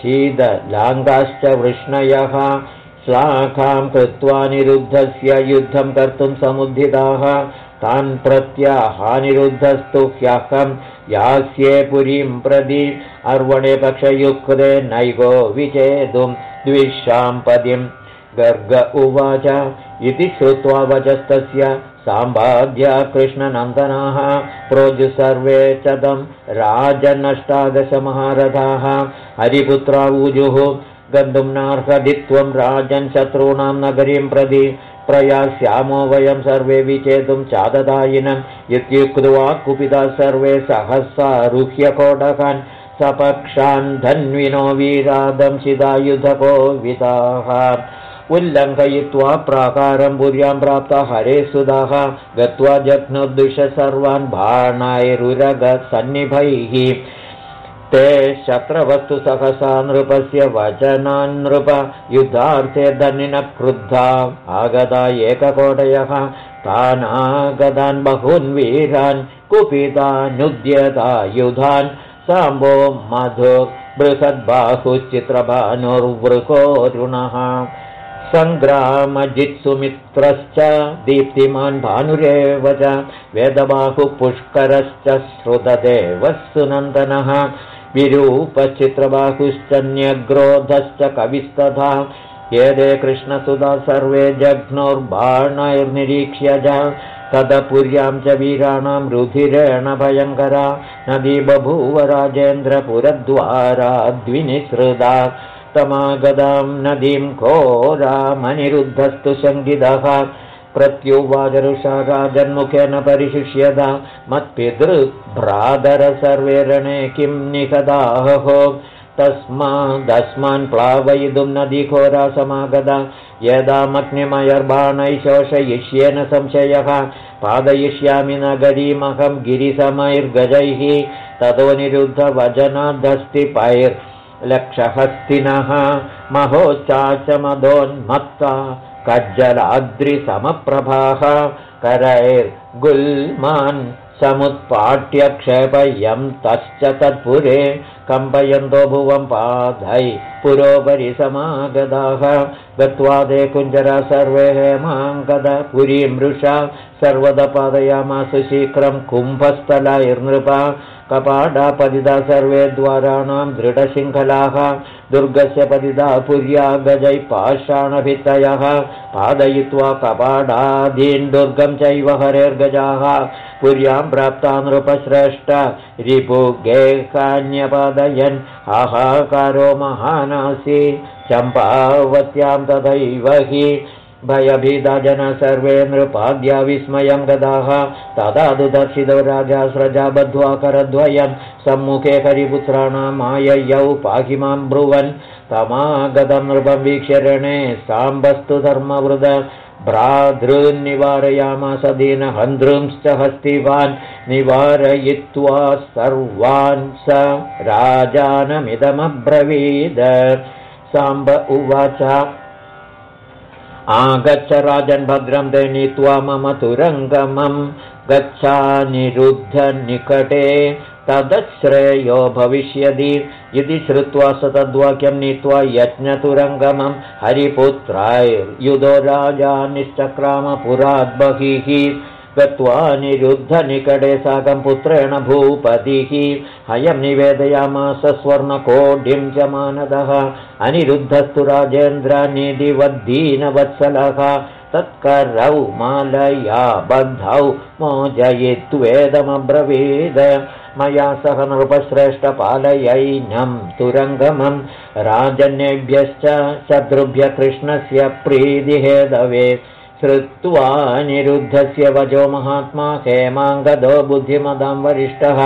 शीदलाङ्गाश्च वृष्णयः। श्लाघां कृत्वा निरुद्धस्य युद्धं कर्तुं समुद्धिताः तान् प्रत्याहानिरुद्धस्तु ह्यहं। यास्ये पुरीं प्रदि अर्वणे पक्षयुक्ते नैवो विचेतुं द्विषाम्पदिं गर्ग उवाच। इति श्रुत्वा वचस्तस्य साम्बाद्या कृष्णनन्दनाः प्रोजु सर्वे च तं राजनष्टादशमहारथाः। हरिपुत्रावूजुः गन्तुं नार्हदित्वं राजन् शत्रूणां नगरीं प्रति प्रयास्यामो वयं सर्वे विचेतुं चाददायिनम् इत्युक्त्वा कुपिता सर्वे सहसारुह्य कोटकान् सपक्षान् धन्विनो वीरादंशिदायुधको विदाः उल्लङ्घयित्वा प्राकारं पुर्यां प्राप्ता हरे सुधाः गत्वा जग्नुर्दुष सर्वान् बाणायरुरगसन्निभैः ते शत्रवस्तु सहसा नृपस्य वचनान्नृप युद्धार्थे धनिनः क्रुद्धा आगता एककोटयः। तानागतान् बहून् वीरान् कुपितानुद्यता युधान्। साम्बो मधु बृहद्बाहुश्चित्रभानुर्वृकोरुणः सङ्ग्रामजित्सुमित्रश्च दीप्तिमान् भानुरेव च वेदबाहुपुष्करश्च श्रुतदेवः सुनन्दनः विरूपश्चित्रबाहुश्च न्यग्रोधश्च कविस्तथा एते कृष्णसुधा सर्वे जघ्नोर्बाणैर्निरीक्ष्य च तदपुर्यां च वीराणां रुधिरेण भयङ्करा नदी बभूव राजेन्द्रपुरद्वारा तमागदां नदीं घोरामनिरुद्धस्तु शङ्गिदः प्रत्युवाचरुषा राजन्मुखेन परिशिष्यता। मत्पितृभ्रातर सर्वे रणे किं निषदाहो तस्मादस्मान् प्लावयितुं नदीघोरा समागता। यदा मग्निमयर्बाणैः शोषयिष्येन संशयः। पादयिष्यामि नगरीमहं गिरिसमैर्गजैः। ततो निरुद्धवचनाद्धस्तिपैर्लक्षहस्तिनः महोच्चाचमदोन्मत्ता कज्जलाद्रिसमप्रभाः करैर्गुल्मान् समुत्पाट्यक्षेपयं तश्च तत्पुरे कम्पयन्तो भुवं पादै पुरोपरि समागताः गत्वा ते कुञ्जरा सर्वे हेमाङ्गद पुरी मृषा सर्वदा शीघ्रं कुम्भस्थलैर्नृपा कपाडा पतिता सर्वे द्वाराणां दृढशृङ्खलाः दुर्गस्य पतिता पुर्या गजै पाषाणभित्तयः पादयित्वा कपाडादीन् दुर्गं चैव हरेर्गजाः। पुर्यां प्राप्ता नृपश्रेष्ठ रिपुगेहान्यपादयन् हाहाकारो महानासि चम्पावत्यां तथैव हि भयभीता सर्वे नृपाद्या विस्मयं गदाः। तदा तु राजा स्रजा बद्ध्वा करद्वयं सम्मुखे हरिपुत्राणां माययौ पाहि मां ब्रुवन्। तमागतं नृपं वीक्ष्यरणे साम्बस्तु धर्मवृद। भ्रातॄन्निवारयामास दीनहन्ध्रुंश्च हस्तिवान्। निवारयित्वा सर्वान् स राजानमिदमब्रवीद। साम्ब उवाच आगच्छ राजन् भद्रं ते नीत्वा मम तुरङ्गमं गच्छानिरुद्धनिकटे तदश्रेयो भविष्यति। इति श्रुत्वा स तद्वाक्यं नीत्वा यज्ञतुरङ्गमं हरिपुत्रायुधो राजा निश्चक्रामपुराद्बहिः गत्वा निरुद्धनिकटे साकं पुत्रेण भूपतिः। हयं निवेदयामास स्वर्णकोढिं च मानदः। अनिरुद्धस्तु राजेन्द्रनिधिवद्दीनवत्सलः तत्करौ मालया बद्धौ मोजयित्वेदमब्रवीद मया सह नृपश्रेष्ठपालयैनं तुरङ्गमं। राजन्येभ्यश्च शत्रुभ्य कृष्णस्य प्रीतिहेदवे श्रुत्वा निरुद्धस्य वजो महात्मा हेमाङ्गदो बुद्धिमदां वरिष्ठः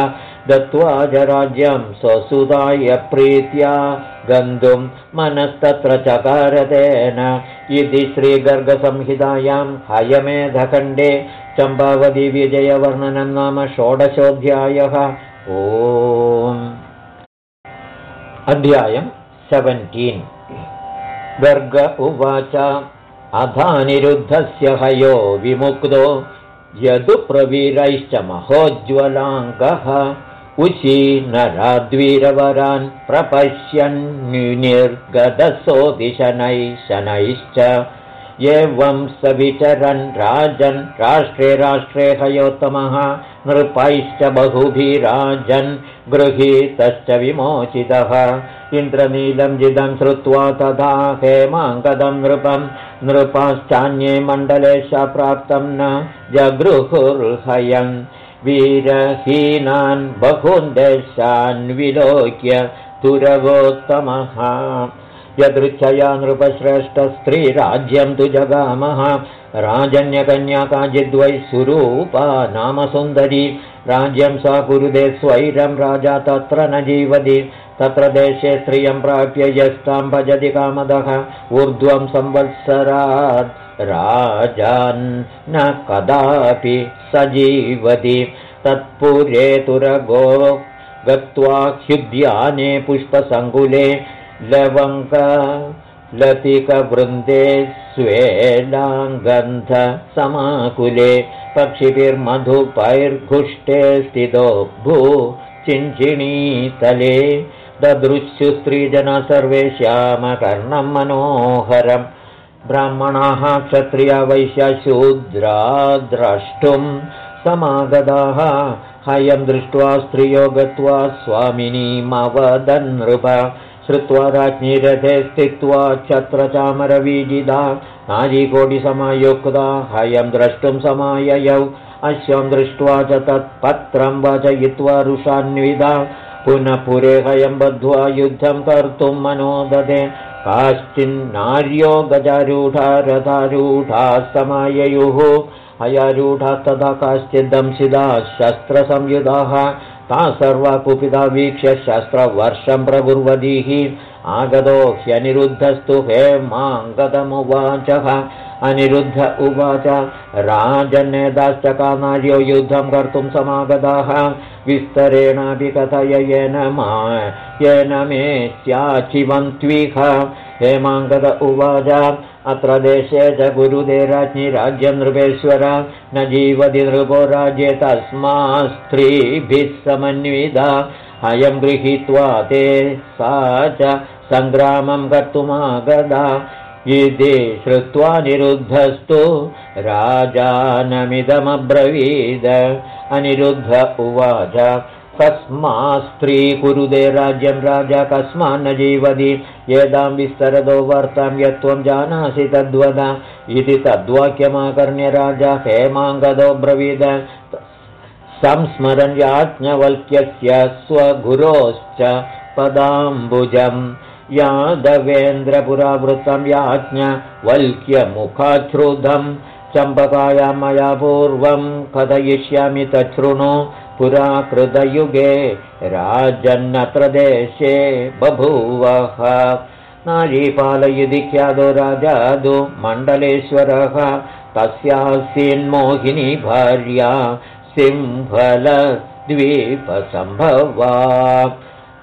दत्त्वा च राज्यं स्वसुताय प्रीत्या गन्तुं मनस्तत्र चकारतेन। इति श्रीगर्गसंहितायां हयमेधखण्डे चम्पावतीविजयवर्णनं नाम षोडशोऽध्यायः। ओम् अध्यायं सेवेण्टीन् गर्ग उवाच अधानिरुद्धस्य हयो विमुक्तो यदुप्रवीरैश्च महोज्ज्वलाङ्गः। उशी नराद्वीरवरान् प्रपश्यन्निर्गदसोदिशनैः शनैश्च। एवं स विचरन् राजन् राष्ट्रे राष्ट्रे हयोत्तमः नृपैश्च बहुभिराजन् गृहीतश्च विमोचितः। इन्द्रनीलं जिदं श्रुत्वा तथा हेमाङ्गदं नृपं। नृपाश्चान्ये मण्डले प्राप्तं न जगृहुर्हयन्। वीरहीनान् बहून् देशान् विलोक्य दुरगोत्तमः यदृच्छया नृपश्रेष्ठस्त्रीराज्यं तु जगामः। राजन्यकन्या काचिद्वै सुरूपा नाम सुन्दरी राज्यं सा कुरुदे स्वैरं राजा तत्र न जीवति। तत्र देशे स्त्रियं प्राप्य यस्तां भजति कामदः। ऊर्ध्वं संवत्सरात् राजान् न कदापि स जीवति तत्पुरे तुरगो गत्वा ह्युद्याने पुष्पसङ्कुले लवङ्ग लतिकवृन्दे स्वेलाङ्गन्धसमाकुले पक्षिभिर्मधुपैर्घुष्टे स्थितो भू चिञ्चिणीतले ददृश्युस्त्रीजना सर्वे श्यामकर्णं मनोहरम् ब्राह्मणाः क्षत्रियवैश्यशूद्रा द्रष्टुं समागताः। हयं दृष्ट्वा स्त्रियो गत्वा स्वामिनीमवदन्नृप श्रुत्वा राज्ञीरथे स्थित्वा छत्रचामरवीजिदा नारीकोटिसमयुक्ता हयं द्रष्टुं समाययौ। अश्वं दृष्ट्वा च तत्पत्रं वचयित्वा रुषान्विदा पुनः पुरे हयं बद्ध्वा युद्धं कर्तुं मनोदधे। काश्चिन्नार्यो गजारूढा रथारूढाः समाययुः। हयारूढास्तथा काश्चिद्दंसिदाः शस्त्रसंयुधाः ता सर्वा कुपिता वीक्ष्य शस्त्रवर्षं प्रकुर्वतीः आगतो ह्यनिरुद्धस्तु हे माङ्गतमुवाचः अनिरुद्ध उवाच राजन्नेताश्च कानार्यो युद्धं कर्तुं समागताः। विस्तरेणापि कथय येन मा येन मे स्याचिवन्त्विह हेमाङ्गद उवाच अत्र देशे च गुरुदे राज्ञि राज्यं नृपेश्वर न जीवति नृपो राज्ये तस्मा स्त्रीभिः समन्विता। अयं गृहीत्वा ते सा च सङ्ग्रामं कर्तुमागदा इति श्रुत्वा निरुद्धस्तु राजानमिदमब्रवीद। अनिरुद्ध उवाच कस्मा स्त्री कुरुदे राज्यं राजा कस्मान्न जीवति। यदां विस्तरदो वर्तां यत्त्वं जानासि तद्वद इति तद्वाक्यमाकर्ण्य राजा हेमाङ्गदो ब्रवीद। संस्मरन् याज्ञवल्क्यस्य स्वगुरोश्च पदाम्बुजम् यादवेन्द्रपुरावृतं याज्ञवल्क्यमुखाच्छ्रुतं चम्पकाया मया पूर्वं कथयिष्यामि तच्छृणु पुरा कृतयुगे राजन्नत्र देशे बभूवः। नारीपालयिति ख्यातो राजादु मण्डलेश्वरः तस्यासीन्मोहिनी भार्या सिंहलद्वीपसम्भवा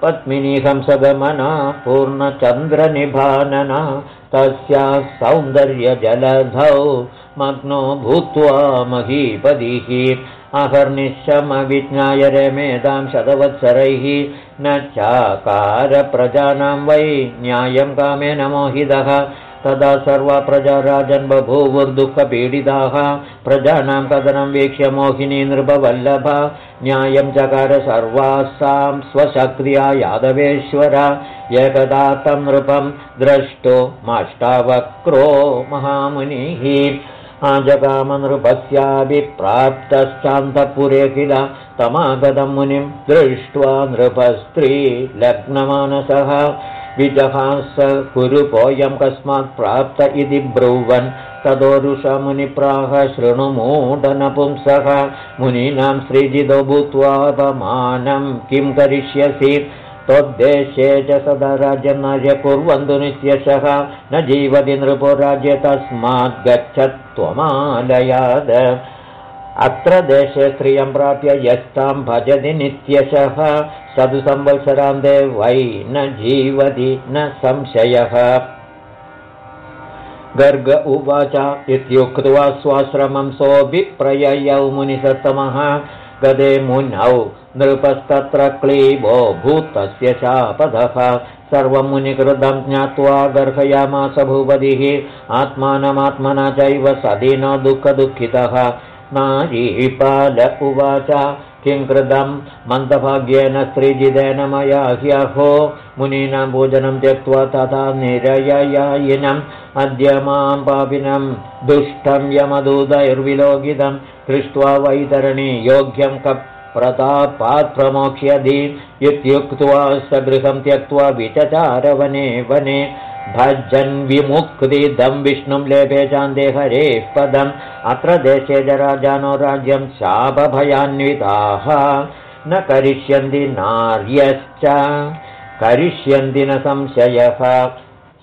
पद्मिनीहंसगमना पूर्णचन्द्रनिभानना तस्याः सौन्दर्यजलधौ मग्नो भूत्वा महीपदिः अहर्निशमविज्ञाय रमेदां शतवत्सरैः न चाकारप्रजानां वै न्यायं कामेन मोहितः तदा सर्वा प्रजा राजन् बभूवुर्दुःखपीडिताः प्रजानां कथनं वीक्ष्य मोहिनी नृपवल्लभ न्यायं चकार सर्वासां स्वशक्रिया यादवेश्वर एकदा तं नृपं द्रष्टो माष्टावक्रो महामुनिः। आजगामनृपस्याभिप्राप्तश्चान्तपुरे किल तमागतं मुनिं दृष्ट्वा नृपस्त्री लग्नमानसः विजहास कुरुपोऽयं कस्मात् प्राप्त इति ब्रुवन्। तदोरुषमुनिप्राह शृणुमूढनपुंसः। मुनीनां श्रीजितो भूत्वापमानं किं करिष्यसि? त्वद्देशे च सदा राज्यं न कुर्वन्तु नित्यशः। न जीवति नृपो राज्ये तस्मात् त्वमालयाद। अत्र देशे स्त्रियं प्राप्य यस्तां भजति नित्यशः सदु संवत्सरान्ते वै न जीवति न संशयः। गर्ग उवाच इत्युक्त्वा स्वाश्रमं सोऽभिप्रययौ मुनिसत्तमः। गदे मुनौ नृपस्तत्र क्लीबो भूतस्य चापदः। सर्वं मुनिकृतं ज्ञात्वा गर्हयामास भूपतिः आत्मानमात्मना चैव सदि दुःखदुःखितः। नारीपाल उवाच किं कृतं? मन्दभाग्येन स्त्रीजितेन मया ह्यहो। मुनीनां भोजनं त्यक्त्वा तथा निरययायिनम् अद्य मां पापिनं दुष्टं यमदूतैर्विलोकितं। दृष्ट्वा वैतरणी योग्यं कप्रतापात् प्रमोक्ष्यधि इत्युक्त्वा सगृहं त्यक्त्वा विचचारवने वने भजन् विमुक्तिदं विष्णुं लेभे चान्दे हरेः पदम्। अत्र देशे च राजानो राज्यं शापभयान्विताः। न करिष्यन्ति नार्यश्च। करिष्यन्ति न संशयः।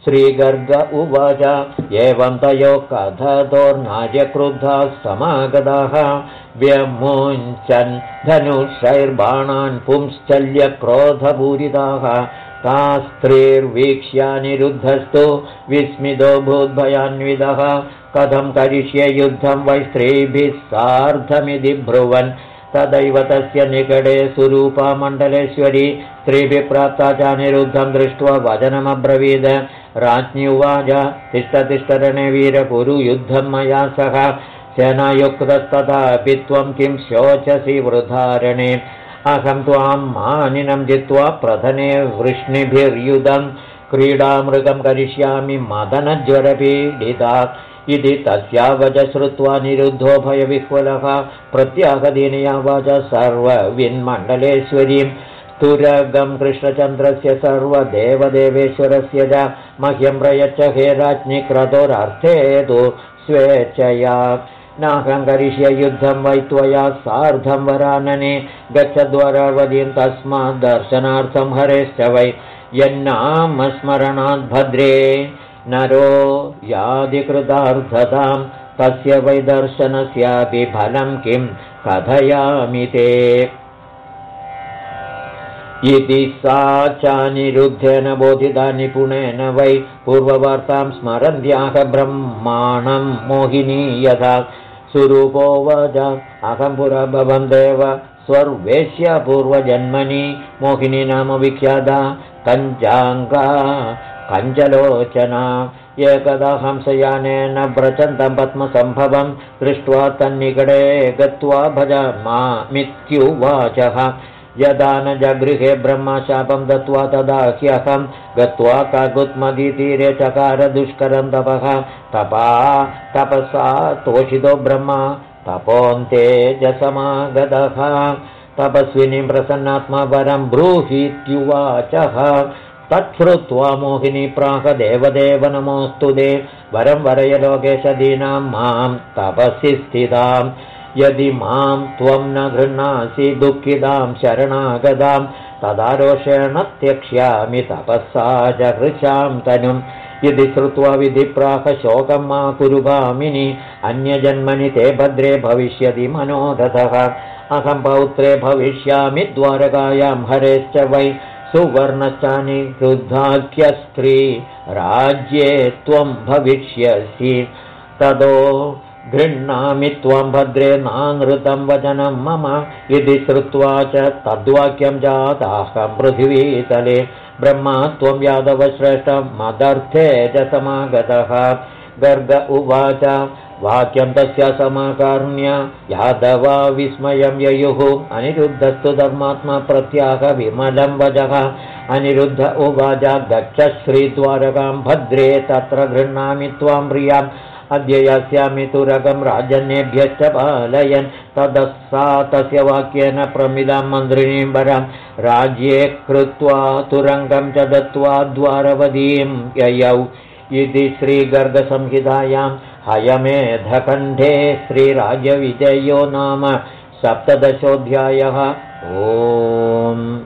श्रीगर्ग उवाच। एवं तयो कथतोर्नार्यक्रुद्धाः समागताः। व्यमुञ्चन् धनुषैर्बाणान् पुंश्चल्यक्रोधपूरिताः ता स्त्रीर्वीक्ष्यानिरुद्धस्तु विस्मितो भूद्भयान्वितः। कथं करिष्ये युद्धं वै स्त्रीभिः सार्धमिति ब्रुवन्। तदैव तस्य निकटे सुरूपामण्डलेश्वरी स्त्रीभिः प्राप्ता च निरुद्धं दृष्ट्वा वचनमब्रवीद। राज्ञ्युवाच तिष्ठतिष्ठरणे वीरपुरु युद्धं मया सह। सेनायुक्तस्तथापि त्वं किं शोचसि वृधारणे अहं त्वां मानिनं जित्वा प्रधने वृष्णिभिर्युधं क्रीडामृगं करिष्यामि मदनज्वरपीडिता इति तस्यावच श्रुत्वा निरुद्धो भयविह्वलः प्रत्यागदीनयावच सर्वविन्मण्डलेश्वरीं। तुरगं कृष्णचन्द्रस्य सर्वदेवदेवेश्वरस्य च मह्यं प्रयच्छ हे राज्ञि क्रतोरर्थे तु स्वेच्छया नाहं करिष्य युद्धं वै त्वया सार्धं वरानने गच्छद्वरवदीं तस्मात् दर्शनार्थं हरेश्च वै। यन्नामस्मरणाद्भद्रे नरो यादिकृतार्थतां तस्य वैदर्शनस्यापि फलं किं कथयामि ते। इति सा चानिरुद्धेन बोधिता निपुणेन वै पूर्ववार्तां स्मरन्त्याह ब्रह्माणं मोहिनी यथा सुरूपो अहं पुरभवं देव स्वर्वेश्य पूर्वजन्मनि। मोहिनी नाम विख्याता कञ्चाङ्गा। कञ्चलोचना। एकदा हंसयानेन व्रचन्तं पद्मसम्भवं दृष्ट्वा तन्निकटे गत्वा भज मामित्युवाचः यदा न जगृहे ब्रह्मशापं दत्त्वा तदा ह्यहं गत्वा काकुत्मदितीरे चकार दुष्करं तपः। तपा तपसा तोषितो ब्रह्म तपोन्ते च समागतः। तपस्विनीं प्रसन्नात्मा वरं ब्रूहीत्युवाचः तच्छ्रुत्वा मोहिनी प्राहदेवदेव नमोऽस्तु दे। वरं वरय लोकेशदीनां मां तपसि स्थितां यदि मां त्वं न गृह्णासि दुःखितां शरणागतां तदारोषेण त्यक्ष्यामि तपःसा जहृशां तनुं यदि श्रुत्वा विधिप्राहशोकं मा कुरुभामिनि अन्यजन्मनि ते भद्रे भविष्यति मनोरथः अहं पौत्रे भविष्यामि द्वारकायां हरेश्च वै सुवर्णश्चानि रुद्धाख्यस्त्री राज्ये त्वं भविष्यसि। ततो गृह्णामि त्वं भद्रे नानृतं वचनं मम। इति श्रुत्वा च तद्वाक्यं जाताहं पृथिवीतले। ब्रह्मा त्वं यादवश्रेष्ठं मदर्थे च समागतः। गर्ग उवाच वाक्यं तस्य समाकर्ण्य यादवा विस्मयं ययुः। अनिरुद्धस्तु धर्मात्मा प्रत्याह विमलं वजः अनिरुद्ध उवाच गच्छ श्रीद्वारकां भद्रे तत्र गृह्णामि त्वां प्रियाम् अद्य यास्यामि तुरगं राजन्येभ्यश्च पालयन् ततः सा तस्य वाक्येन प्रमिदां मन्त्रिणीं वरं राज्ये कृत्वा तुरङ्गं च दत्त्वा द्वारवतीं ययौ। इति श्रीगर्गसंहितायां हयमेधकण्ठे श्रीराजविजयो नाम सप्तदशोऽध्यायः। ओम्